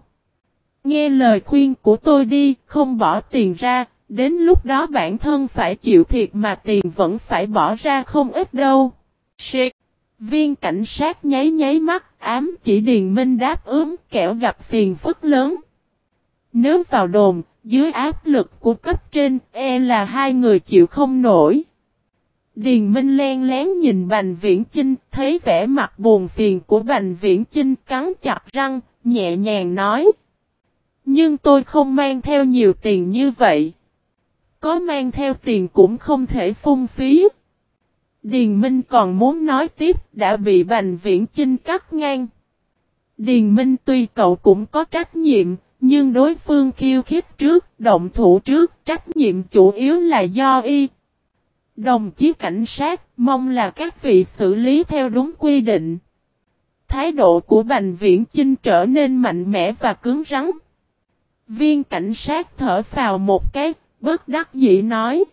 Nghe lời khuyên của tôi đi, không bỏ tiền ra, đến lúc đó bản thân phải chịu thiệt mà tiền vẫn phải bỏ ra không ít đâu. Shit! Viên cảnh sát nháy nháy mắt, ám chỉ Điền Minh đáp ứng kẻo gặp phiền phức lớn. Nếu vào đồn, dưới áp lực của cấp trên, e là hai người chịu không nổi. Điền Minh len lén nhìn Bành Viễn Chinh, thấy vẻ mặt buồn phiền của Bành Viễn Chinh cắn chặt răng, nhẹ nhàng nói. Nhưng tôi không mang theo nhiều tiền như vậy. Có mang theo tiền cũng không thể phung phí. Điền Minh còn muốn nói tiếp đã bị Bành Viễn Chinh cắt ngang. Điền Minh tuy cậu cũng có trách nhiệm, nhưng đối phương khiêu khích trước, động thủ trước, trách nhiệm chủ yếu là do y. Đồng chí cảnh sát, mong là các vị xử lý theo đúng quy định. Thái độ của Bành Viễn Chinh trở nên mạnh mẽ và cứng rắn. Viên cảnh sát thở phào một cái, bất đắc dĩ nói.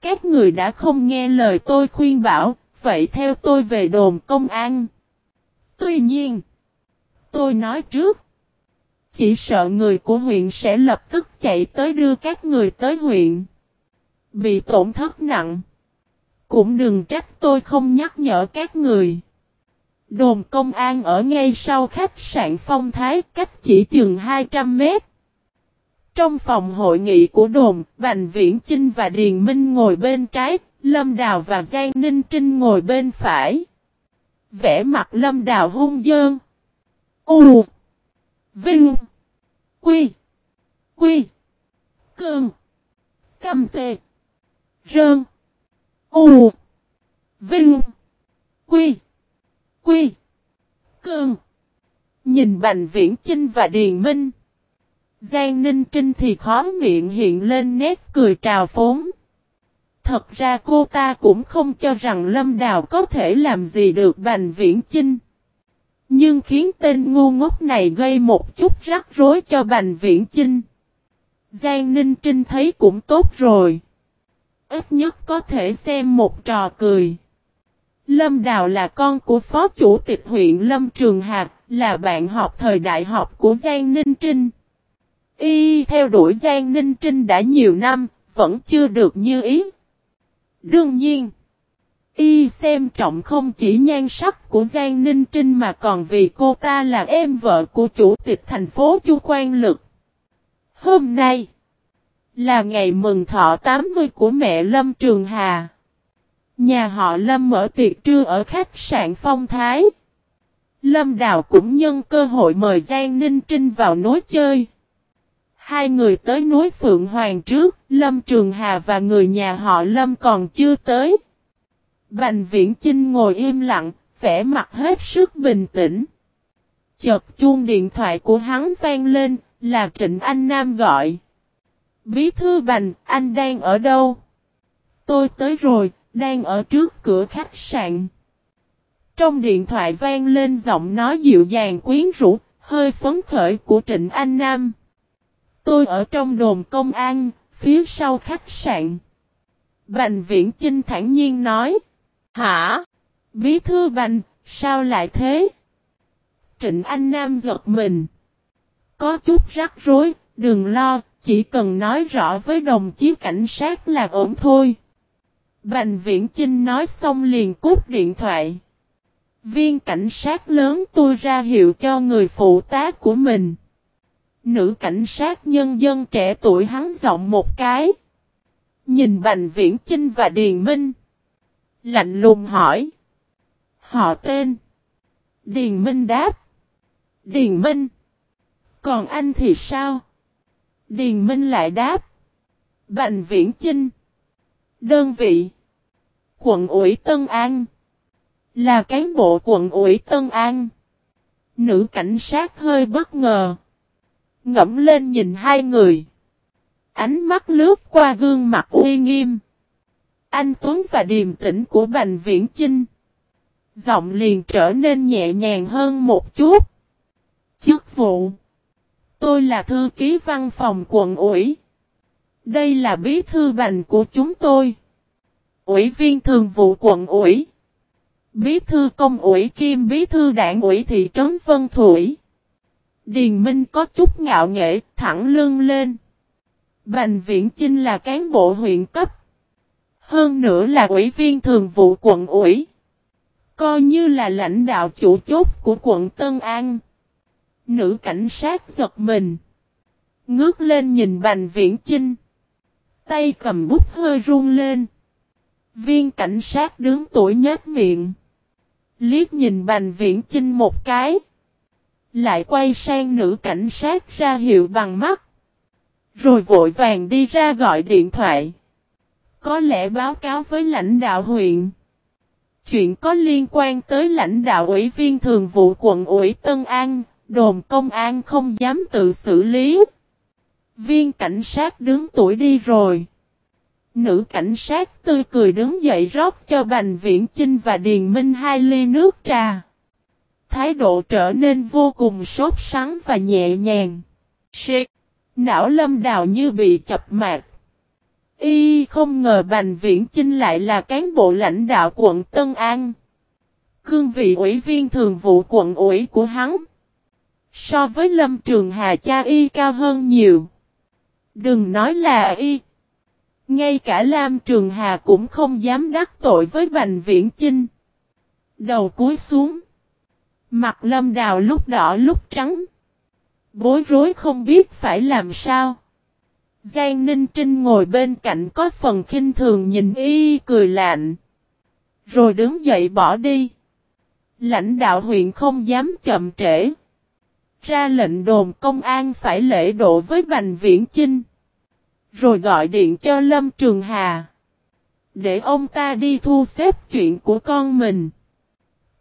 Các người đã không nghe lời tôi khuyên bảo, vậy theo tôi về đồn công an. Tuy nhiên, tôi nói trước, chỉ sợ người của huyện sẽ lập tức chạy tới đưa các người tới huyện. Bị tổn thất nặng. Cũng đừng trách tôi không nhắc nhở các người. Đồn công an ở ngay sau khách sạn Phong Thái cách chỉ chừng 200 mét. Trong phòng hội nghị của đồn, Bành Viễn Chinh và Điền Minh ngồi bên trái, Lâm Đào và Giang Ninh Trinh ngồi bên phải. Vẽ mặt Lâm Đào hung dơn. U. Vinh. Quy. Quy. cường cầm tê. Rơn. U. Vinh. Quy. Quy. cường Nhìn Bành Viễn Chinh và Điền Minh. Giang Ninh Trinh thì khó miệng hiện lên nét cười trào phúng. Thật ra cô ta cũng không cho rằng Lâm Đào có thể làm gì được Bành Viễn Chinh. Nhưng khiến tên ngu ngốc này gây một chút rắc rối cho Bành Viễn Chinh. Giang Ninh Trinh thấy cũng tốt rồi. Ít nhất có thể xem một trò cười. Lâm Đào là con của phó chủ tịch huyện Lâm Trường Hạc, là bạn học thời đại học của Giang Ninh Trinh. Y theo đuổi Giang Ninh Trinh đã nhiều năm, vẫn chưa được như ý. Đương nhiên, Y xem trọng không chỉ nhan sắc của Giang Ninh Trinh mà còn vì cô ta là em vợ của chủ tịch thành phố Chu Quan Lực. Hôm nay là ngày mừng thọ 80 của mẹ Lâm Trường Hà. Nhà họ Lâm mở tiệc trưa ở khách sạn Phong Thái. Lâm Đào cũng nhân cơ hội mời Giang Ninh Trinh vào nối chơi. Hai người tới núi Phượng Hoàng trước, Lâm Trường Hà và người nhà họ Lâm còn chưa tới. Bành Viễn Chinh ngồi im lặng, vẻ mặt hết sức bình tĩnh. Chợt chuông điện thoại của hắn vang lên, là Trịnh Anh Nam gọi. Bí thư Bành, anh đang ở đâu? Tôi tới rồi, đang ở trước cửa khách sạn. Trong điện thoại vang lên giọng nói dịu dàng quyến rũ, hơi phấn khởi của Trịnh Anh Nam. Tôi ở trong đồn công an, phía sau khách sạn. Bành viễn Trinh thản nhiên nói. Hả? Bí thư bành, sao lại thế? Trịnh Anh Nam giật mình. Có chút rắc rối, đừng lo, chỉ cần nói rõ với đồng chí cảnh sát là ổn thôi. Bành viễn Trinh nói xong liền cút điện thoại. Viên cảnh sát lớn tôi ra hiệu cho người phụ tá của mình. Nữ cảnh sát nhân dân trẻ tuổi hắn giọng một cái. Nhìn Bành Viễn Chinh và Điền Minh. Lạnh lùng hỏi. Họ tên. Điền Minh đáp. Điền Minh. Còn anh thì sao? Điền Minh lại đáp. Bành Viễn Chinh. Đơn vị. Quận ủy Tân An. Là cán bộ quận ủy Tân An. Nữ cảnh sát hơi bất ngờ. Ngẫm lên nhìn hai người. Ánh mắt lướt qua gương mặt uy nghiêm. Anh Tuấn và điềm tĩnh của Bành Viễn Chinh. Giọng liền trở nên nhẹ nhàng hơn một chút. Chức vụ. Tôi là thư ký văn phòng quận ủy. Đây là bí thư bành của chúng tôi. Ủy viên thường vụ quận ủy. Bí thư công ủy kim bí thư đảng ủy thị trấn Vân Thủy. Điền Minh có chút ngạo nghệ, thẳng lưng lên. Bành Viễn Chinh là cán bộ huyện cấp. Hơn nữa là ủy viên thường vụ quận ủy. Coi như là lãnh đạo chủ chốt của quận Tân An. Nữ cảnh sát giật mình. Ngước lên nhìn Bành Viễn Chinh. Tay cầm bút hơi run lên. Viên cảnh sát đứng tuổi nhếch miệng. Liếc nhìn Bành Viễn Chinh một cái. Lại quay sang nữ cảnh sát ra hiệu bằng mắt. Rồi vội vàng đi ra gọi điện thoại. Có lẽ báo cáo với lãnh đạo huyện. Chuyện có liên quan tới lãnh đạo ủy viên thường vụ quận ủy Tân An, đồn công an không dám tự xử lý. Viên cảnh sát đứng tuổi đi rồi. Nữ cảnh sát tươi cười đứng dậy rót cho Bành Viễn Chinh và Điền Minh hai ly nước trà. Thái độ trở nên vô cùng sốt sắng và nhẹ nhàng. Shit! Não lâm đào như bị chập mạc. Y không ngờ Bành Viễn Chinh lại là cán bộ lãnh đạo quận Tân An. Cương vị ủy viên thường vụ quận ủy của hắn. So với Lâm Trường Hà cha Y cao hơn nhiều. Đừng nói là Y. Ngay cả Lam Trường Hà cũng không dám đắc tội với Bành Viễn Chinh. Đầu cúi xuống. Mặt lâm đào lúc đỏ lúc trắng. Bối rối không biết phải làm sao. Giang Ninh Trinh ngồi bên cạnh có phần khinh thường nhìn y cười lạnh. Rồi đứng dậy bỏ đi. Lãnh đạo huyện không dám chậm trễ. Ra lệnh đồn công an phải lễ độ với Bành Viễn Chinh. Rồi gọi điện cho Lâm Trường Hà. Để ông ta đi thu xếp chuyện của con mình.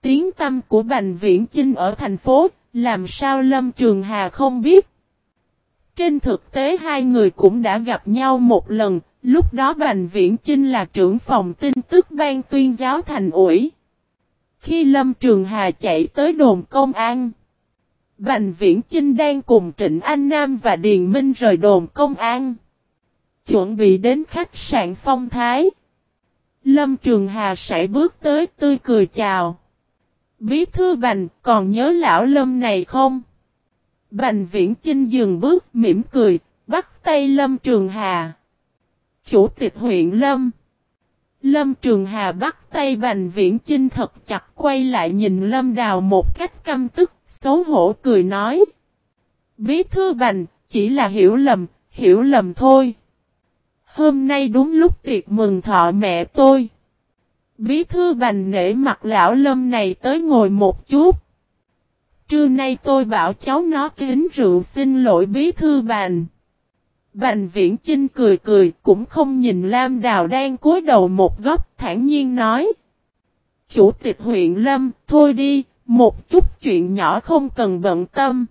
Tiếng tâm của Bành Viễn Chinh ở thành phố, làm sao Lâm Trường Hà không biết. Trên thực tế hai người cũng đã gặp nhau một lần, lúc đó Bành Viễn Chinh là trưởng phòng tin tức ban tuyên giáo thành ủi. Khi Lâm Trường Hà chạy tới đồn công an, Bành Viễn Chinh đang cùng Trịnh Anh Nam và Điền Minh rời đồn công an. Chuẩn bị đến khách sạn phong thái. Lâm Trường Hà sẽ bước tới tươi cười chào. Bí thư Bành còn nhớ lão Lâm này không? Bành Viễn Chinh dừng bước mỉm cười, bắt tay Lâm Trường Hà. Chủ tịch huyện Lâm. Lâm Trường Hà bắt tay Bành Viễn Chinh thật chặt quay lại nhìn Lâm Đào một cách căm tức, xấu hổ cười nói. Bí thư Bành, chỉ là hiểu lầm, hiểu lầm thôi. Hôm nay đúng lúc tiệc mừng thọ mẹ tôi. Bí thư Bành nể mặt lão Lâm này tới ngồi một chút. Trưa nay tôi bảo cháu nó kính rượu xin lỗi bí thư Bành. Bành viễn Trinh cười cười cũng không nhìn Lam Đào đang cúi đầu một góc thản nhiên nói. Chủ tịch huyện Lâm, thôi đi, một chút chuyện nhỏ không cần bận tâm.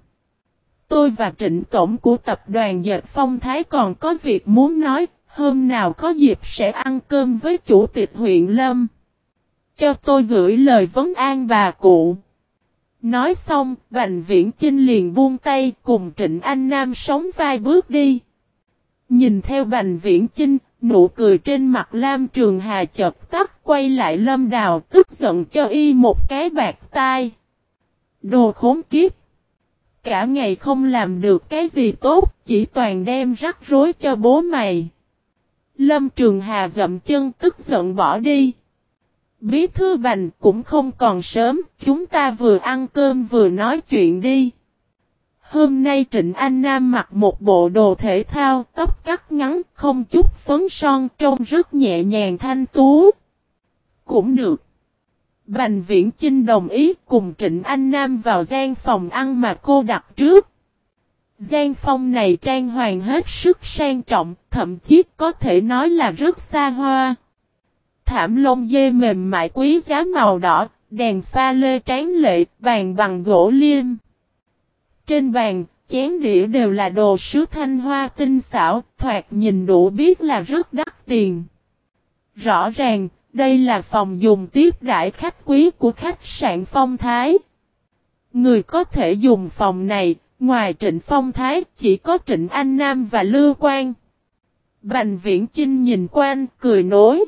Tôi và trịnh tổng của tập đoàn Dệt Phong Thái còn có việc muốn nói, hôm nào có dịp sẽ ăn cơm với chủ tịch huyện Lâm. Cho tôi gửi lời vấn an bà cụ. Nói xong, Bành Viễn Chinh liền buông tay cùng Trịnh Anh Nam sống vai bước đi. Nhìn theo Bành Viễn Chinh, nụ cười trên mặt Lam Trường Hà chợt tắt quay lại Lâm Đào tức giận cho y một cái bạc tai. Đồ khốn kiếp! Cả ngày không làm được cái gì tốt, chỉ toàn đem rắc rối cho bố mày. Lâm Trường Hà dậm chân tức giận bỏ đi. Bí thư bành cũng không còn sớm, chúng ta vừa ăn cơm vừa nói chuyện đi. Hôm nay Trịnh Anh Nam mặc một bộ đồ thể thao, tóc cắt ngắn, không chút phấn son, trông rất nhẹ nhàng thanh tú. Cũng được. Bành Viễn Chinh đồng ý cùng Trịnh Anh Nam vào gian phòng ăn mà cô đặt trước. Gian phòng này trang hoàng hết sức sang trọng, thậm chí có thể nói là rất xa hoa. Thảm lông dê mềm mại quý giá màu đỏ, đèn pha lê tráng lệ, bàn bằng gỗ liêm. Trên bàn, chén đĩa đều là đồ sứ thanh hoa tinh xảo, thoạt nhìn đủ biết là rất đắt tiền. Rõ ràng, đây là phòng dùng tiếp đãi khách quý của khách sạn Phong Thái. Người có thể dùng phòng này, ngoài Trịnh Phong Thái chỉ có Trịnh Anh Nam và Lưu Quang. Bành Viễn Chinh nhìn quanh, cười nối.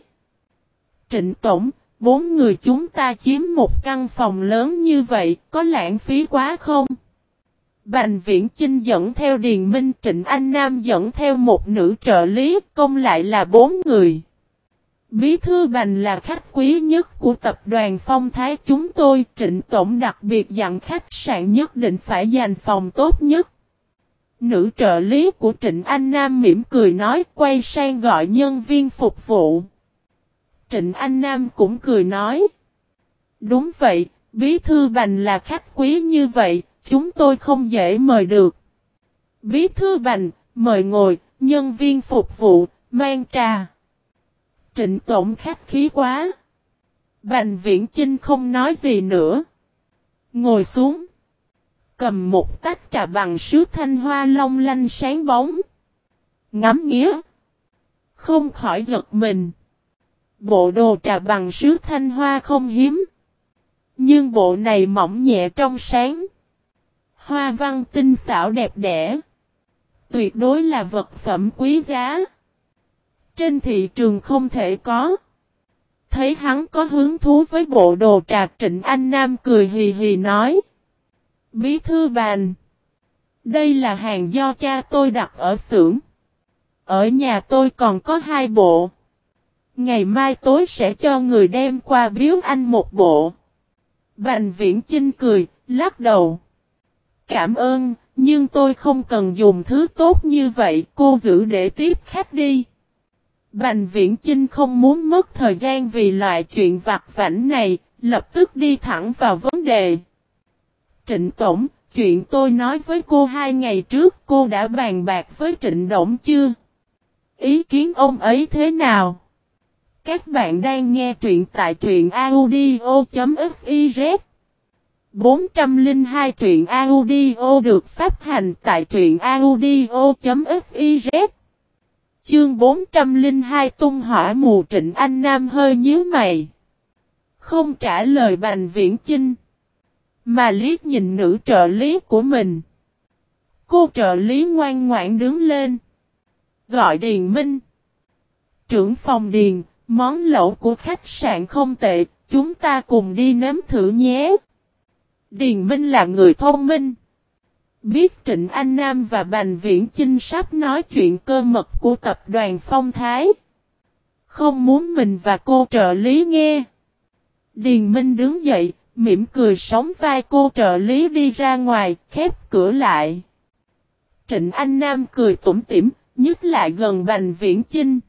Trịnh Tổng, bốn người chúng ta chiếm một căn phòng lớn như vậy, có lãng phí quá không? Bành Viễn Chinh dẫn theo Điền Minh Trịnh Anh Nam dẫn theo một nữ trợ lý, công lại là bốn người. Bí thư Bành là khách quý nhất của tập đoàn Phong Thái chúng tôi, Trịnh Tổng đặc biệt dặn khách sạn nhất định phải dành phòng tốt nhất. Nữ trợ lý của Trịnh Anh Nam mỉm cười nói quay sang gọi nhân viên phục vụ. Trịnh Anh Nam cũng cười nói. Đúng vậy, bí thư Bành là khách quý như vậy, chúng tôi không dễ mời được. Bí thư Bành, mời ngồi, nhân viên phục vụ, mang trà. Trịnh Tổng khách khí quá. Bành Viễn Chinh không nói gì nữa. Ngồi xuống. Cầm một tách trà bằng sứ thanh hoa long lanh sáng bóng. Ngắm nghía. Không khỏi giật mình. Bộ đồ trà bằng sứ thanh hoa không hiếm. Nhưng bộ này mỏng nhẹ trong sáng. Hoa văn tinh xảo đẹp đẽ. Tuyệt đối là vật phẩm quý giá. Trên thị trường không thể có. Thấy hắn có hứng thú với bộ đồ trà, trịnh anh Nam cười hì hì nói. Bí thư bàn. Đây là hàng do cha tôi đặt ở xưởng. Ở nhà tôi còn có hai bộ. Ngày mai tối sẽ cho người đem qua biếu anh một bộ. Bành viễn Chinh cười, lắc đầu. Cảm ơn, nhưng tôi không cần dùng thứ tốt như vậy, cô giữ để tiếp khách đi. Bành viễn Chinh không muốn mất thời gian vì loại chuyện vặt vảnh này, lập tức đi thẳng vào vấn đề. Trịnh Tổng, chuyện tôi nói với cô hai ngày trước cô đã bàn bạc với Trịnh Động chưa? Ý kiến ông ấy thế nào? Các bạn đang nghe truyện tại truyện audio.fiz 402 truyện audio được phát hành tại truyện audio.fiz Chương 402 tung hỏa mù trịnh Anh Nam hơi nhíu mày. Không trả lời Bành Viễn Chinh. Mà liếc nhìn nữ trợ lý của mình. Cô trợ lý ngoan ngoãn đứng lên. Gọi Điền Minh. Trưởng phòng Điền, món lẩu của khách sạn không tệ, chúng ta cùng đi nếm thử nhé. Điền Minh là người thông minh. Biết Trịnh Anh Nam và Bành Viễn Chinh sắp nói chuyện cơ mật của tập đoàn Phong Thái. Không muốn mình và cô trợ lý nghe. Điền Minh đứng dậy, mỉm cười sóng vai cô trợ lý đi ra ngoài, khép cửa lại. Trịnh Anh Nam cười tủm tỉm, nhích lại gần Bành Viễn Chinh.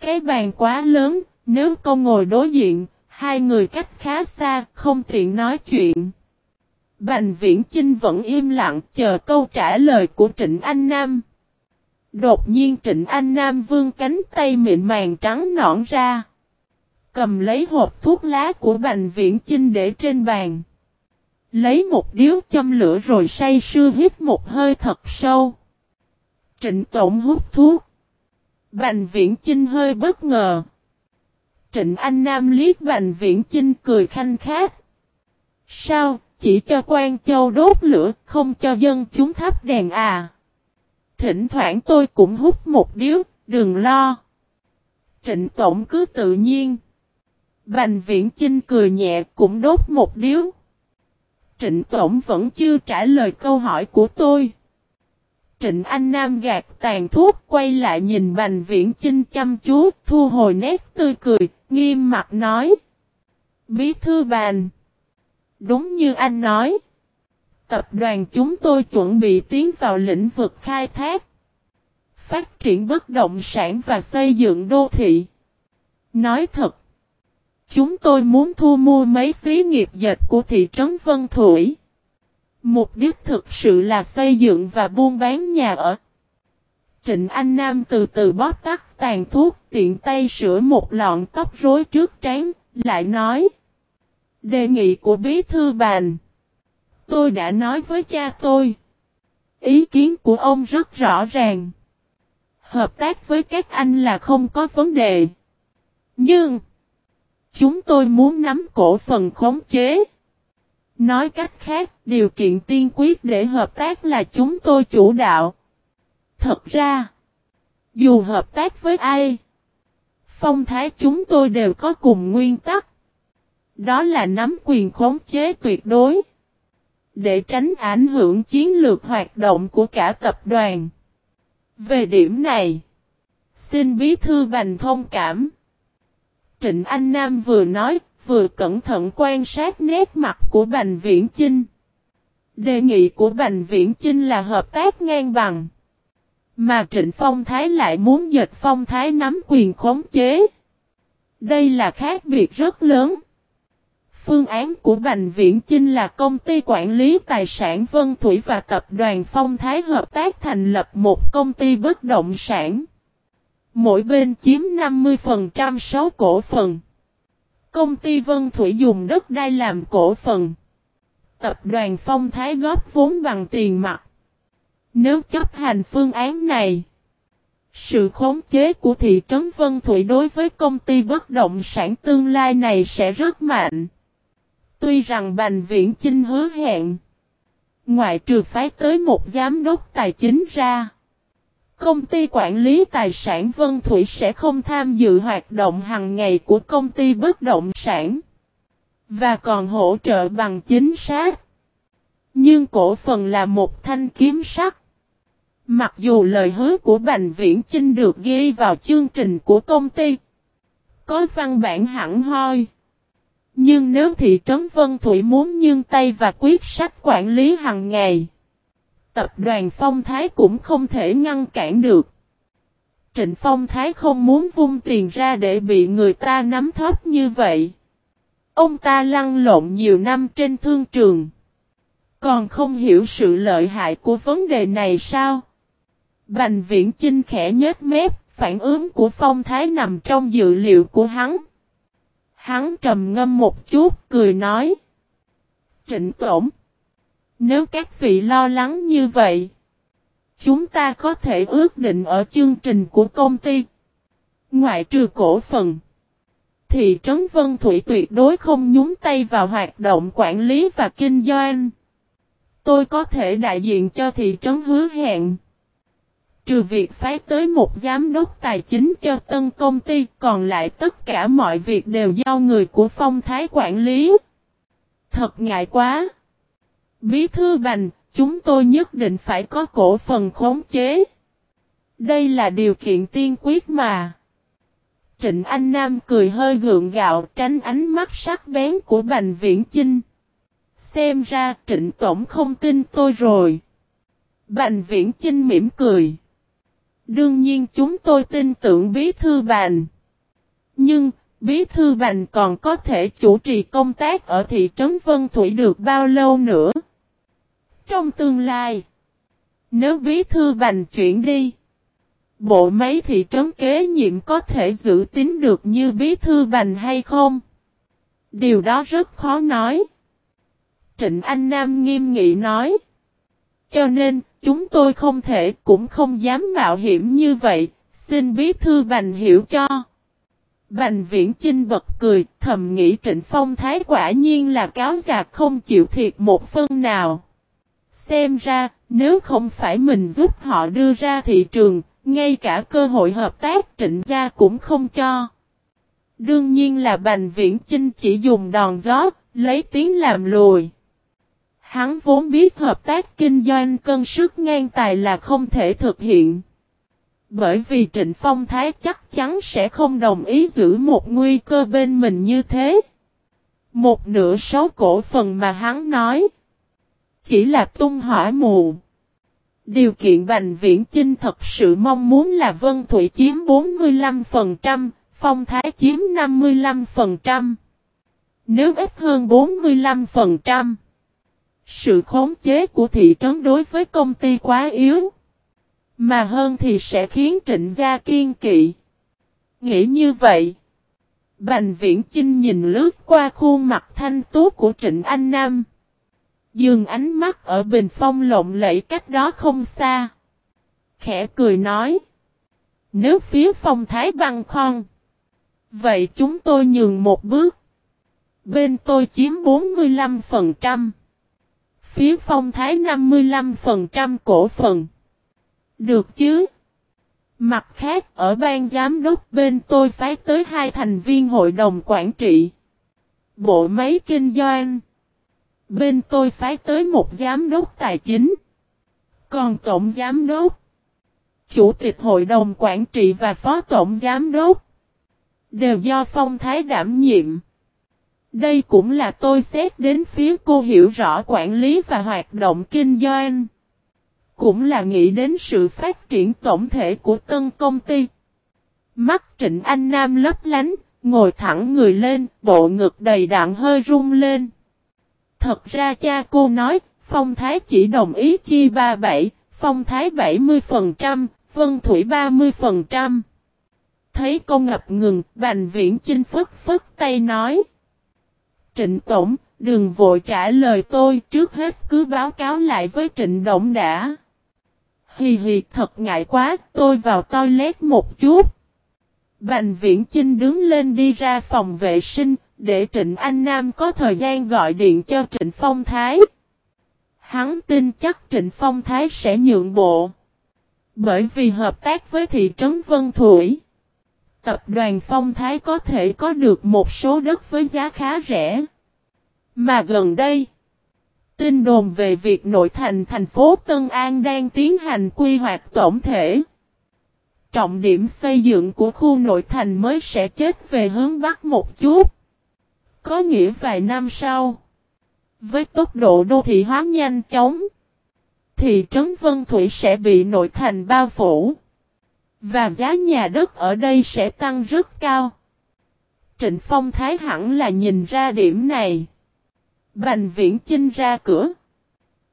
Cái bàn quá lớn, nếu cô ngồi đối diện, hai người cách khá xa, không tiện nói chuyện. Bành Viễn Chinh vẫn im lặng chờ câu trả lời của Trịnh Anh Nam. Đột nhiên Trịnh Anh Nam vương cánh tay mịn màng trắng nõn ra. Cầm lấy hộp thuốc lá của Bành Viễn Chinh để trên bàn. Lấy một điếu châm lửa rồi say sưa hít một hơi thật sâu. Trịnh Tổng hút thuốc. Bành Viễn Chinh hơi bất ngờ. Trịnh Anh Nam liếc Bành Viễn Chinh cười khanh khát. Sao, chỉ cho quan châu đốt lửa, không cho dân chúng thắp đèn à? Thỉnh thoảng tôi cũng hút một điếu, đừng lo. Trịnh Tổng cứ tự nhiên. Bành Viễn Chinh cười nhẹ cũng đốt một điếu. Trịnh Tổng vẫn chưa trả lời câu hỏi của tôi. Trịnh Anh Nam gạt tàn thuốc quay lại nhìn Bành Viễn Chinh chăm chú, thu hồi nét tươi cười, nghiêm mặt nói. Bí thư bàn. Đúng như anh nói. Tập đoàn chúng tôi chuẩn bị tiến vào lĩnh vực khai thác. Phát triển bất động sản và xây dựng đô thị. Nói thật. Chúng tôi muốn thu mua mấy xí nghiệp dệt của thị trấn Vân Thủy. Mục đích thực sự là xây dựng và buôn bán nhà ở. Trịnh Anh Nam từ từ bóp tắt tàn thuốc tiện tay sửa một lọn tóc rối trước trán, lại nói. Đề nghị của bí thư bàn. Tôi đã nói với cha tôi. Ý kiến của ông rất rõ ràng. Hợp tác với các anh là không có vấn đề. Nhưng, chúng tôi muốn nắm cổ phần khống chế. Nói cách khác, điều kiện tiên quyết để hợp tác là chúng tôi chủ đạo. Thật ra, dù hợp tác với ai, phong thái chúng tôi đều có cùng nguyên tắc. Đó là nắm quyền khống chế tuyệt đối. Để tránh ảnh hưởng chiến lược hoạt động của cả tập đoàn. Về điểm này, xin bí thư bành thông cảm. Trịnh Anh Nam vừa nói, vừa cẩn thận quan sát nét mặt của Bành Viễn Chinh. Đề nghị của Bành Viễn Chinh là hợp tác ngang bằng. Mà Trịnh Phong Thái lại muốn Dịch Phong Thái nắm quyền khống chế. Đây là khác biệt rất lớn. Phương án của Bành Viễn Chinh là công ty quản lý tài sản Vân Thủy và tập đoàn Phong Thái hợp tác thành lập một công ty bất động sản. Mỗi bên chiếm 50% số cổ phần. Công ty Vân Thủy dùng đất đai làm cổ phần. Tập đoàn Phong Thái góp vốn bằng tiền mặt. Nếu chấp hành phương án này, sự khống chế của thị trấn Vân Thủy đối với công ty bất động sản tương lai này sẽ rất mạnh. Tuy rằng Bành Viễn Chinh hứa hẹn, ngoại trừ phái tới một giám đốc tài chính ra, công ty quản lý tài sản Vân Thủy sẽ không tham dự hoạt động hàng ngày của công ty bất động sản, và còn hỗ trợ bằng chính xác. Nhưng cổ phần là một thanh kiếm sắt. Mặc dù lời hứa của Bành Viễn Chinh được ghi vào chương trình của công ty, có văn bản hẳn hoi. Nhưng nếu thị trấn Vân Thủy muốn nhương tay và quyết sách quản lý hàng ngày, tập đoàn Phong Thái cũng không thể ngăn cản được. Trịnh Phong Thái không muốn vung tiền ra để bị người ta nắm thóp như vậy. Ông ta lăn lộn nhiều năm trên thương trường. Còn không hiểu sự lợi hại của vấn đề này sao? Bành viễn Chinh khẽ nhếch mép, phản ứng của phong thái nằm trong dự liệu của hắn. Hắn trầm ngâm một chút, cười nói. Trịnh Tổng, nếu các vị lo lắng như vậy, chúng ta có thể ước định ở chương trình của công ty. Ngoại trừ cổ phần, thì Trấn Vân Thủy tuyệt đối không nhúng tay vào hoạt động quản lý và kinh doanh. Tôi có thể đại diện cho thị trấn hứa hẹn. Trừ việc phái tới một giám đốc tài chính cho tân công ty, còn lại tất cả mọi việc đều do người của phong thái quản lý. Thật ngại quá. Bí thư bành, chúng tôi nhất định phải có cổ phần khống chế. Đây là điều kiện tiên quyết mà. Trịnh Anh Nam cười hơi gượng gạo tránh ánh mắt sắc bén của Bành Viễn Chinh. Xem ra Trịnh Tổng không tin tôi rồi. Bành Viễn Chinh mỉm cười. Đương nhiên chúng tôi tin tưởng Bí Thư Bành. Nhưng, Bí Thư Bành còn có thể chủ trì công tác ở thị trấn Vân Thủy được bao lâu nữa? Trong tương lai, nếu Bí Thư Bành chuyển đi, bộ máy thị trấn kế nhiệm có thể giữ tín được như Bí Thư Bành hay không? Điều đó rất khó nói. Trịnh Anh Nam nghiêm nghị nói. Cho nên, chúng tôi không thể cũng không dám mạo hiểm như vậy, xin bí thư Bành hiểu cho. Bành viễn chinh bật cười, thầm nghĩ Trịnh Phong Thái quả nhiên là cáo già không chịu thiệt một phân nào. Xem ra, nếu không phải mình giúp họ đưa ra thị trường, ngay cả cơ hội hợp tác trịnh gia cũng không cho. Đương nhiên là Bành Viễn Chinh chỉ dùng đòn gió, lấy tiếng làm lùi. Hắn vốn biết hợp tác kinh doanh cân sức ngang tài là không thể thực hiện. Bởi vì Trịnh Phong Thái chắc chắn sẽ không đồng ý giữ một nguy cơ bên mình như thế. Một nửa số cổ phần mà hắn nói. Chỉ là tung hỏa mù. Điều kiện Bành Viễn Chinh thật sự mong muốn là Vân Thủy chiếm 45%, Phong Thái chiếm 55%. Nếu ít hơn 45%, sự khống chế của thị trấn đối với công ty quá yếu. Mà hơn thì sẽ khiến trịnh gia kiên kỵ. Nghĩ như vậy. Bành viễn Trinh nhìn lướt qua khuôn mặt thanh tú của trịnh Anh Nam. Dường ánh mắt ở bình phong lộng lẫy cách đó không xa. Khẽ cười nói. Nếu phía phong thái băng khon. Vậy chúng tôi nhường một bước. Bên tôi chiếm 45% phía phong thái 55% cổ phần. Được chứ? Mặt khác, ở ban giám đốc bên tôi phái tới hai thành viên hội đồng quản trị. Bộ máy kinh doanh. Bên tôi phái tới một giám đốc tài chính. Còn tổng giám đốc, chủ tịch hội đồng quản trị và phó tổng giám đốc đều do phong thái đảm nhiệm. Đây cũng là tôi xét đến phía cô hiểu rõ quản lý và hoạt động kinh doanh. Cũng là nghĩ đến sự phát triển tổng thể của tân công ty. Mắt Trịnh Anh Nam lấp lánh, ngồi thẳng người lên, bộ ngực đầy đặn hơi rung lên. Thật ra cha cô nói, Phong Thái chỉ đồng ý chi 37, Phong Thái 70%, Vân Thủy 30%. Thấy cô ngập ngừng, Bành Viễn Chinh phức phức tay nói. Trịnh Tổng, đừng vội trả lời tôi, trước hết cứ báo cáo lại với Trịnh Động đã. Hì hì thật ngại quá, tôi vào toilet một chút. Bành Viễn trinh đứng lên đi ra phòng vệ sinh, để Trịnh Anh Nam có thời gian gọi điện cho Trịnh Phong Thái. Hắn tin chắc Trịnh Phong Thái sẽ nhượng bộ. Bởi vì hợp tác với thị trấn Vân Thủy tập đoàn Phong Thái có thể có được một số đất với giá khá rẻ. Mà gần đây, tin đồn về việc nội thành thành phố Tân An đang tiến hành quy hoạch tổng thể. Trọng điểm xây dựng của khu nội thành mới sẽ chết về hướng Bắc một chút. Có nghĩa vài năm sau, với tốc độ đô thị hóa nhanh chóng, thị trấn Vân Thủy sẽ bị nội thành bao phủ. Và giá nhà đất ở đây sẽ tăng rất cao. Trịnh Phong Thái hẳn là nhìn ra điểm này. Bành Viễn Chinh ra cửa.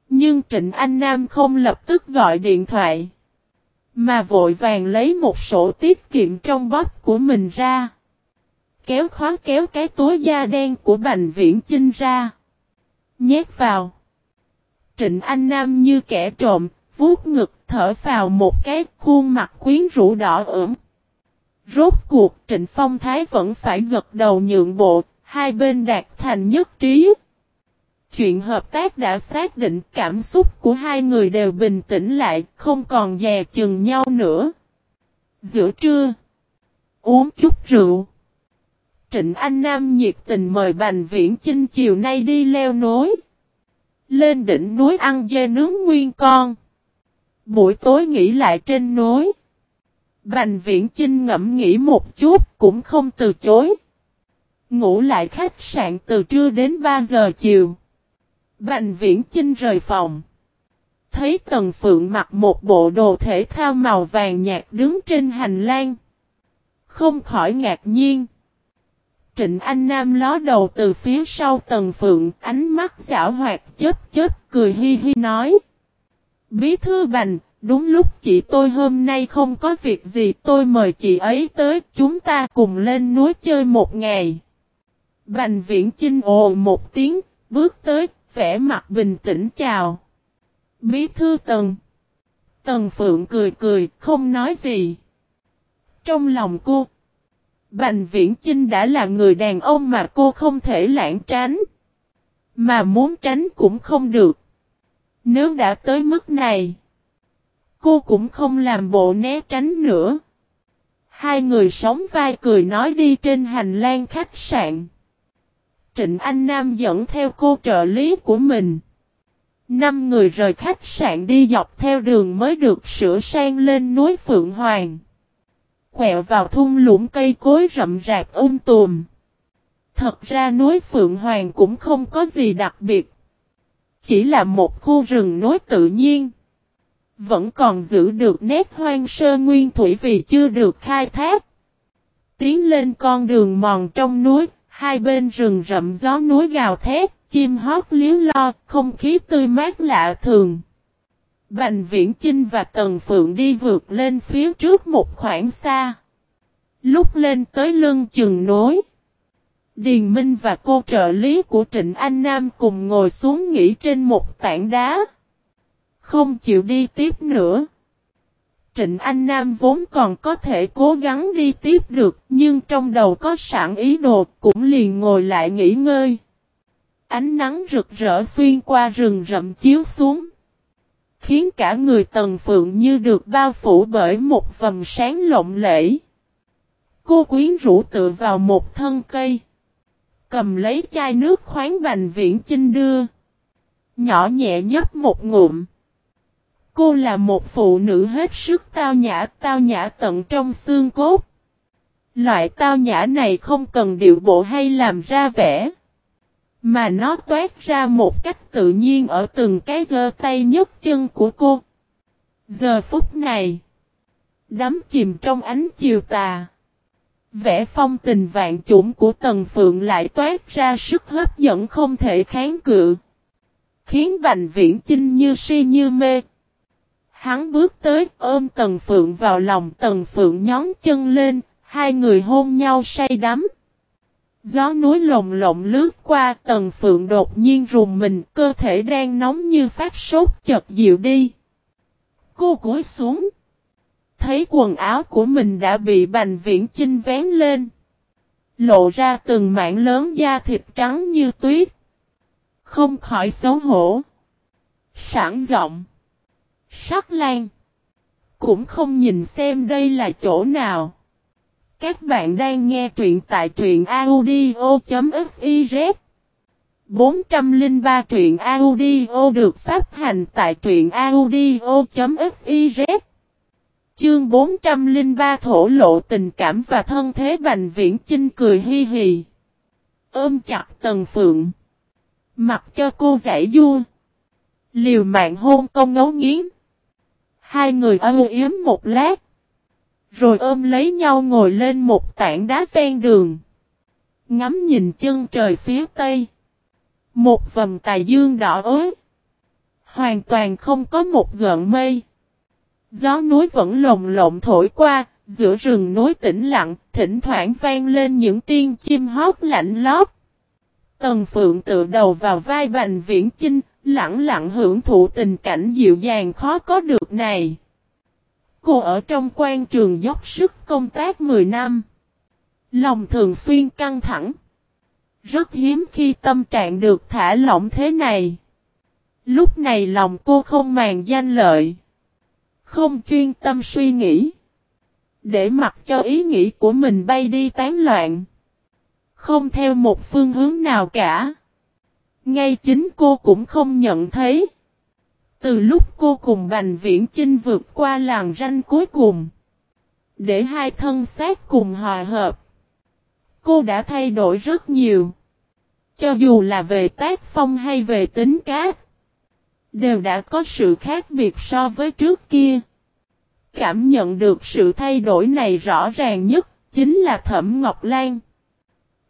Nhưng Trịnh Anh Nam không lập tức gọi điện thoại. Mà vội vàng lấy một sổ tiết kiệm trong bóp của mình ra. Kéo khóa kéo cái túi da đen của Bành Viễn Chinh ra. Nhét vào. Trịnh Anh Nam như kẻ trộm, vuốt ngực thở vào một cái khuôn mặt quyến rũ đỏ ửng. Rốt cuộc Trịnh Phong Thái vẫn phải gật đầu nhượng bộ, hai bên đạt thành nhất trí. Chuyện hợp tác đã xác định cảm xúc của hai người đều bình tĩnh lại, không còn dè chừng nhau nữa. Giữa trưa, uống chút rượu. Trịnh Anh Nam nhiệt tình mời Bành Viễn Chinh chiều nay đi leo núi. Lên đỉnh núi ăn dê nướng nguyên con. Buổi tối nghỉ lại trên núi. Bành Viễn Chinh ngẫm nghĩ một chút cũng không từ chối. Ngủ lại khách sạn từ trưa đến 3 giờ chiều. Bành Viễn Chinh rời phòng. Thấy Tần Phượng mặc một bộ đồ thể thao màu vàng nhạt đứng trên hành lang. Không khỏi ngạc nhiên. Trịnh Anh Nam ló đầu từ phía sau Tần Phượng, ánh mắt giả hoạt chết chết cười hi hi nói. Bí thư bành, đúng lúc chị tôi hôm nay không có việc gì tôi mời chị ấy tới, chúng ta cùng lên núi chơi một ngày. Bành viễn chinh ồ một tiếng, bước tới, vẻ mặt bình tĩnh chào. Bí thư Tần. Tần Phượng cười cười, không nói gì. Trong lòng cô, Bành Viễn Chinh đã là người đàn ông mà cô không thể lãng tránh. Mà muốn tránh cũng không được. Nếu đã tới mức này, cô cũng không làm bộ né tránh nữa. Hai người sống vai cười nói đi trên hành lang khách sạn. Trịnh Anh Nam dẫn theo cô trợ lý của mình. Năm người rời khách sạn đi dọc theo đường mới được sửa sang lên núi Phượng Hoàng. Quẹo vào thung lũng cây cối rậm rạp um tùm. Thật ra núi Phượng Hoàng cũng không có gì đặc biệt. Chỉ là một khu rừng núi tự nhiên. Vẫn còn giữ được nét hoang sơ nguyên thủy vì chưa được khai thác. Tiến lên con đường mòn trong núi, hai bên rừng rậm gió núi gào thét, chim hót liếu lo, không khí tươi mát lạ thường. Bành Viễn Chinh và Tần Phượng đi vượt lên phía trước một khoảng xa. Lúc lên tới lưng chừng nối. Điền Minh và cô trợ lý của Trịnh Anh Nam cùng ngồi xuống nghỉ trên một tảng đá. Không chịu đi tiếp nữa. Trịnh Anh Nam vốn còn có thể cố gắng đi tiếp được, nhưng trong đầu có sẵn ý đồ, cũng liền ngồi lại nghỉ ngơi. Ánh nắng rực rỡ xuyên qua rừng rậm chiếu xuống. Khiến cả người Tần Phượng như được bao phủ bởi một vầng sáng lộng lẫy. Cô quyến rũ tựa vào một thân cây. Cầm lấy chai nước khoáng bành viễn chinh đưa. Nhỏ nhẹ nhấp một ngụm. Cô là một phụ nữ hết sức tao nhã tao nhã tận trong xương cốt. Loại tao nhã này không cần điệu bộ hay làm ra vẻ. Mà nó toát ra một cách tự nhiên ở từng cái giơ tay nhấc chân của cô. Giờ phút này. Đắm chìm trong ánh chiều tà. Vẻ phong tình vạn chủng của Tần Phượng lại toát ra sức hấp dẫn không thể kháng cự. Khiến Bành Viễn Chinh như si như mê. Hắn bước tới ôm Tần Phượng vào lòng Tần Phượng nhón chân lên, hai người hôn nhau say đắm. Gió núi lồng lộng lướt qua Tần Phượng đột nhiên rùng mình cơ thể đang nóng như phát sốt chật dịu đi. Cô cúi xuống. Thấy quần áo của mình đã bị bành viễn chinh vén lên. Lộ ra từng mảng lớn da thịt trắng như tuyết. Không khỏi xấu hổ. Sẵn giọng. Sắc lan. Cũng không nhìn xem đây là chỗ nào. Các bạn đang nghe truyện tại truyện audio.fiz 403 truyện audio được phát hành tại truyện audio.fiz Chương 403 thổ lộ tình cảm và thân thế Bành Viễn Chinh cười hi hì. Ôm chặt Tần Phượng. Mặc cho cô giải vua. Liều mạng hôn công ngấu nghiến. Hai người âu yếm một lát. Rồi ôm lấy nhau ngồi lên một tảng đá ven đường. Ngắm nhìn chân trời phía tây. Một vầm tài dương đỏ ối. Hoàn toàn không có một gợn mây. Gió núi vẫn lồng lộng thổi qua, giữa rừng núi tĩnh lặng, thỉnh thoảng vang lên những tiếng chim hót lạnh lót. Tần Phượng tự đầu vào vai Bành Viễn Chinh, lặng lặng hưởng thụ tình cảnh dịu dàng khó có được này. Cô ở trong quan trường dốc sức công tác 10 năm. Lòng thường xuyên căng thẳng. Rất hiếm khi tâm trạng được thả lỏng thế này. Lúc này lòng cô không màng danh lợi. Không chuyên tâm suy nghĩ. Để mặc cho ý nghĩ của mình bay đi tán loạn. Không theo một phương hướng nào cả. Ngay chính cô cũng không nhận thấy. Từ lúc cô cùng Bành Viễn Chinh vượt qua làng ranh cuối cùng. Để hai thân xác cùng hòa hợp. Cô đã thay đổi rất nhiều. Cho dù là về tác phong hay về tính cát. Đều đã có sự khác biệt so với trước kia. Cảm nhận được sự thay đổi này rõ ràng nhất, chính là Thẩm Ngọc Lan.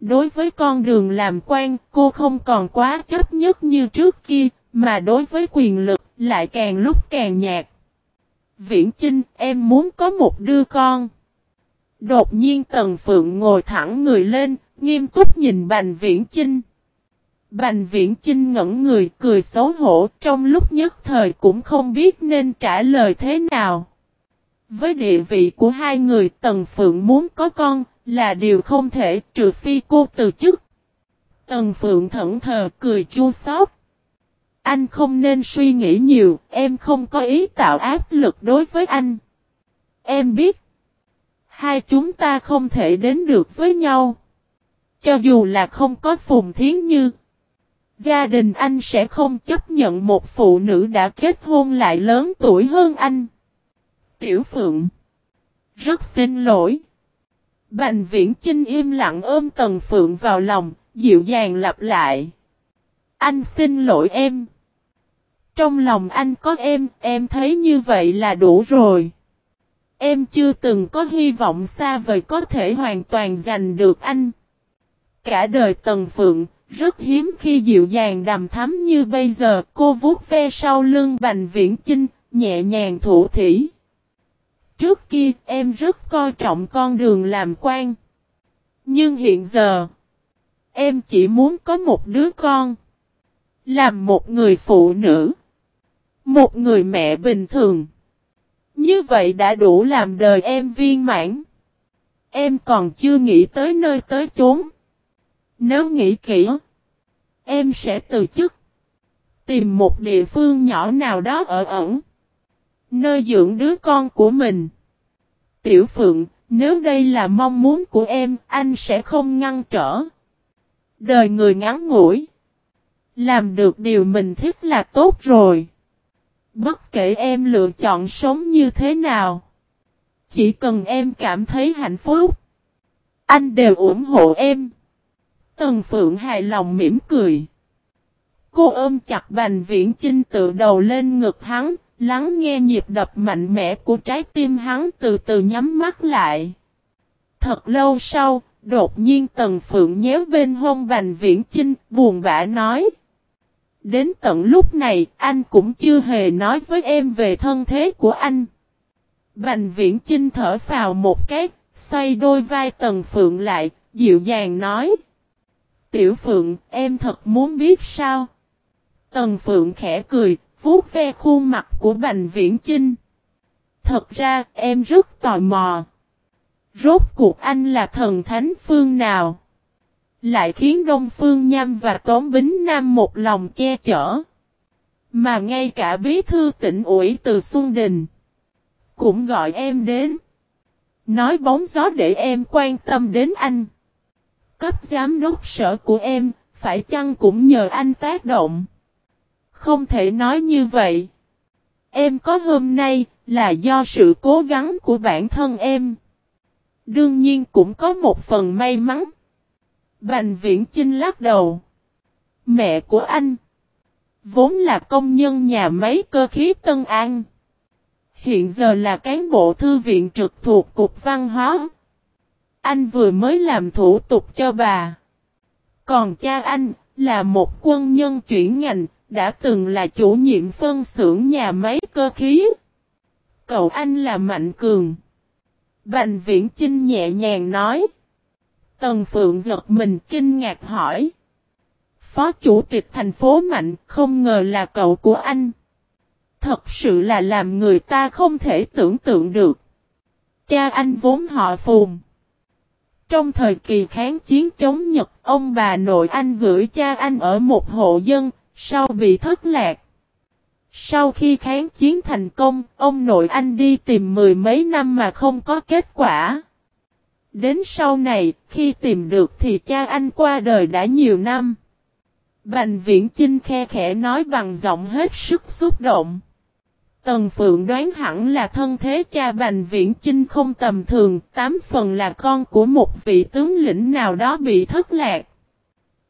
Đối với con đường làm quan, cô không còn quá chấp nhất như trước kia, mà đối với quyền lực, lại càng lúc càng nhạt. Viễn Chinh, em muốn có một đứa con. Đột nhiên Tần Phượng ngồi thẳng người lên, nghiêm túc nhìn Bành Viễn Chinh. Bành Viễn Chinh ngẩn người cười xấu hổ trong lúc nhất thời cũng không biết nên trả lời thế nào. Với địa vị của hai người Tần Phượng muốn có con là điều không thể trừ phi cô từ chức. Tần Phượng thẫn thờ cười chua xót. Anh không nên suy nghĩ nhiều, em không có ý tạo áp lực đối với anh. Em biết, hai chúng ta không thể đến được với nhau. Cho dù là không có Phùng Thiến Như, gia đình anh sẽ không chấp nhận một phụ nữ đã kết hôn lại lớn tuổi hơn anh. Tiểu Phượng, rất xin lỗi. Bành Viễn Chinh im lặng ôm Tần Phượng vào lòng, dịu dàng lặp lại. Anh xin lỗi em. Trong lòng anh có em, em thấy như vậy là đủ rồi. Em chưa từng có hy vọng xa vời có thể hoàn toàn giành được anh. Cả đời Tần Phượng, rất hiếm khi dịu dàng đầm thắm như bây giờ, cô vuốt ve sau lưng Bành Viễn Chinh, nhẹ nhàng thủ thỉ. Trước kia em rất coi trọng con đường làm quan. Nhưng hiện giờ, em chỉ muốn có một đứa con. Làm một người phụ nữ. Một người mẹ bình thường. Như vậy đã đủ làm đời em viên mãn. Em còn chưa nghĩ tới nơi tới chốn. Nếu nghĩ kỹ, em sẽ từ chức. Tìm một địa phương nhỏ nào đó ở ẩn. Nơi dưỡng đứa con của mình. Tiểu Phượng, nếu đây là mong muốn của em, anh sẽ không ngăn trở. Đời người ngắn ngủi. Làm được điều mình thích là tốt rồi. Bất kể em lựa chọn sống như thế nào. Chỉ cần em cảm thấy hạnh phúc. Anh đều ủng hộ em. Tần Phượng hài lòng mỉm cười. Cô ôm chặt Bành Viễn Chinh tự đầu lên ngực hắn, lắng nghe nhịp đập mạnh mẽ của trái tim hắn từ từ nhắm mắt lại. Thật lâu sau, đột nhiên Tần Phượng nhéo bên hông Bành Viễn Chinh, buồn bã nói. Đến tận lúc này, anh cũng chưa hề nói với em về thân thế của anh. Bành Viễn Chinh thở vào một cái, xoay đôi vai Tần Phượng lại, dịu dàng nói. Tiểu Phượng, em thật muốn biết sao? Tần Phượng khẽ cười, vuốt ve khuôn mặt của Bành Viễn Chinh. Thật ra, em rất tò mò. Rốt cuộc anh là thần thánh phương nào? Lại khiến Đông Phương Nham và Tống Bính Nam một lòng che chở. Mà ngay cả bí thư tỉnh ủy từ Xuân Đình. Cũng gọi em đến. Nói bóng gió để em quan tâm đến anh. Cấp giám đốc sở của em, phải chăng cũng nhờ anh tác động. Không thể nói như vậy. Em có hôm nay là do sự cố gắng của bản thân em. Đương nhiên cũng có một phần may mắn. Bành viễn Chinh lắc đầu. Mẹ của anh. Vốn là công nhân nhà máy cơ khí Tân An. Hiện giờ là cán bộ thư viện trực thuộc Cục Văn hóa. Anh vừa mới làm thủ tục cho bà. Còn cha anh là một quân nhân chuyển ngành, đã từng là chủ nhiệm phân xưởng nhà máy cơ khí. Cậu anh là Mạnh Cường. Bành Viễn Chinh nhẹ nhàng nói. Tần Phượng giật mình kinh ngạc hỏi. Phó chủ tịch thành phố Mạnh không ngờ là cậu của anh. Thật sự là làm người ta không thể tưởng tượng được. Cha anh vốn họ phùn. Trong thời kỳ kháng chiến chống Nhật, ông bà nội anh gửi cha anh ở một hộ dân, sau bị thất lạc. Sau khi kháng chiến thành công, ông nội anh đi tìm mười mấy năm mà không có kết quả. Đến sau này, khi tìm được thì cha anh qua đời đã nhiều năm. Bành viễn Chinh khe khẽ nói bằng giọng hết sức xúc động. Tần Phượng đoán hẳn là thân thế cha Bành Viễn Chinh không tầm thường, tám phần là con của một vị tướng lĩnh nào đó bị thất lạc.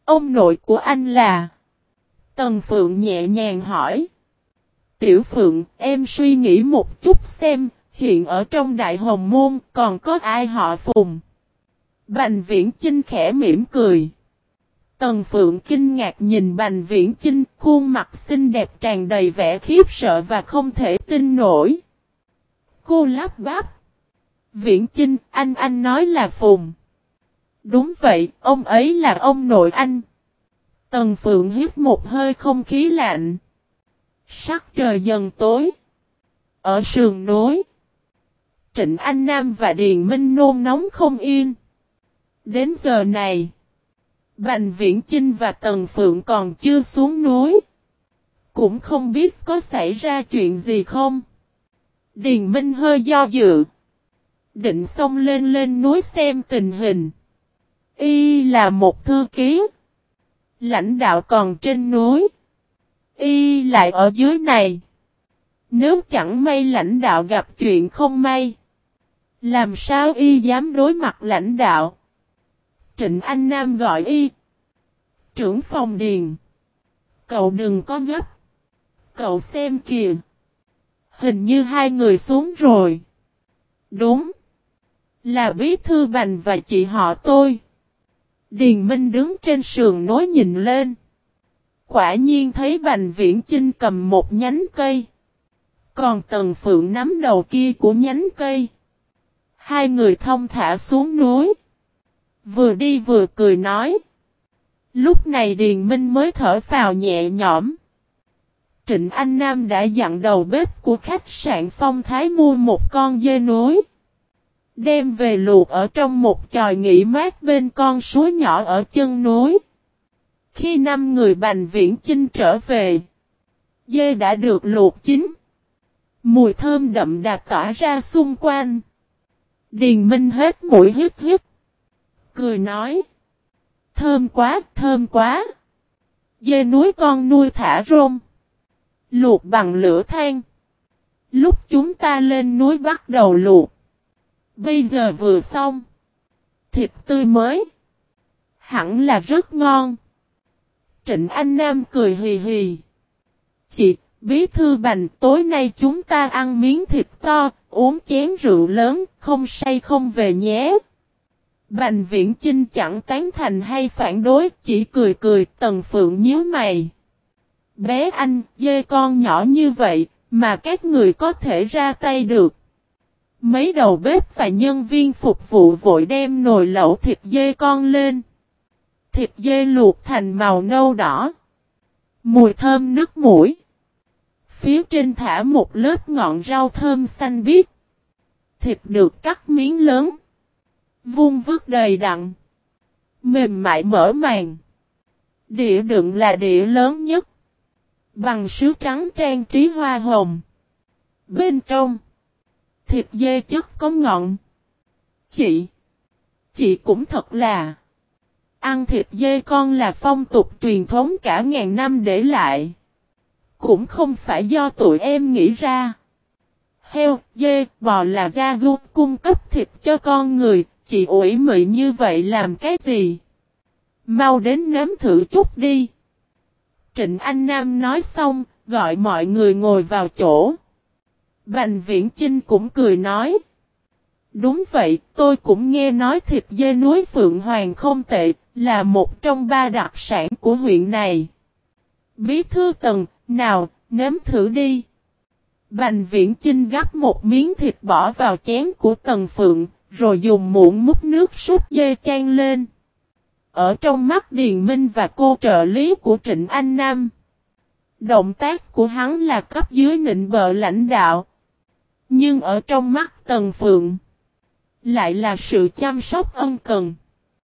Ông nội của anh là... Tần Phượng nhẹ nhàng hỏi. Tiểu Phượng, em suy nghĩ một chút xem, hiện ở trong Đại Hồng Môn còn có ai họ Phùng? Bành Viễn Chinh khẽ mỉm cười. Tần Phượng kinh ngạc nhìn Bành Viễn Chinh, khuôn mặt xinh đẹp tràn đầy vẻ khiếp sợ và không thể tin nổi. Cô lắp bắp. Viễn Chinh, anh anh nói là Phùng. Đúng vậy, ông ấy là ông nội anh. Tần Phượng hít một hơi không khí lạnh. Sắc trời dần tối. Ở sườn núi. Trịnh Anh Nam và Điền Minh nôn nóng không yên. Đến giờ này. Bành Viễn Chinh và Tần Phượng còn chưa xuống núi. Cũng không biết có xảy ra chuyện gì không. Điền Minh hơi do dự. Định xông lên lên núi xem tình hình. Y là một thư ký. Lãnh đạo còn trên núi. Y lại ở dưới này. Nếu chẳng may lãnh đạo gặp chuyện không may. Làm sao y dám đối mặt lãnh đạo? Trịnh Anh Nam gọi y. Trưởng phòng điền. Cậu đừng có gấp. Cậu xem kìa. Hình như hai người xuống rồi. Đúng. Là bí thư bành và chị họ tôi. Điền Minh đứng trên sườn nối nhìn lên. Quả nhiên thấy Bành Viễn Chinh cầm một nhánh cây. Còn Tần Phượng nắm đầu kia của nhánh cây. Hai người thông thả xuống núi. Vừa đi vừa cười nói. Lúc này Điền Minh mới thở phào nhẹ nhõm. Trịnh Anh Nam đã dặn đầu bếp của khách sạn Phong Thái mua một con dê núi. Đem về luộc ở trong một tròi nghỉ mát bên con suối nhỏ ở chân núi. Khi năm người bành viễn chinh trở về, dê đã được luộc chín. Mùi thơm đậm đà tỏa ra xung quanh. Điền Minh hết mũi hít hít. Cười nói. Thơm quá, thơm quá. Dê núi con nuôi thả rôm. Luộc bằng lửa than. Lúc chúng ta lên núi bắt đầu luộc. Bây giờ vừa xong. Thịt tươi mới. Hẳn là rất ngon. Trịnh Anh Nam cười hì hì. Chị, bí thư bành tối nay chúng ta ăn miếng thịt to, uống chén rượu lớn, không say không về nhé. Bành viễn Trinh chẳng tán thành hay phản đối, chỉ cười cười, tần phượng nhíu mày. Bé anh, dê con nhỏ như vậy, mà các người có thể ra tay được. Mấy đầu bếp và nhân viên phục vụ vội đem nồi lẩu thịt dê con lên. Thịt dê luộc thành màu nâu đỏ. Mùi thơm nước mũi. Phía trên thả một lớp ngọn rau thơm xanh biếc. Thịt được cắt miếng lớn. Vuông vứt đầy đặn. Mềm mại mở màng. Đĩa đựng là đĩa lớn nhất. Bằng sứ trắng trang trí hoa hồng. Bên trong. Thịt dê chất có ngọn. Chị. Chị cũng thật là. Ăn thịt dê con là phong tục truyền thống cả ngàn năm để lại. Cũng không phải do tụi em nghĩ ra. Heo, dê, bò là gia gu cung cấp thịt cho con người, chị ủi mị như vậy làm cái gì? Mau đến nếm thử chút đi. Trịnh Anh Nam nói xong, gọi mọi người ngồi vào chỗ. Bành Viễn Chinh cũng cười nói. Đúng vậy, tôi cũng nghe nói thịt dê núi Phượng Hoàng không tệ, là một trong ba đặc sản của huyện này. Bí thư tần, nào, nếm thử đi. Bành viễn chinh gắp một miếng thịt bỏ vào chén của Tần Phượng, rồi dùng muỗng múc nước súp dê chan lên. Ở trong mắt Điền Minh và cô trợ lý của Trịnh Anh Nam. Động tác của hắn là cấp dưới nịnh bờ lãnh đạo. Nhưng ở trong mắt Tần Phượng. Lại là sự chăm sóc ân cần.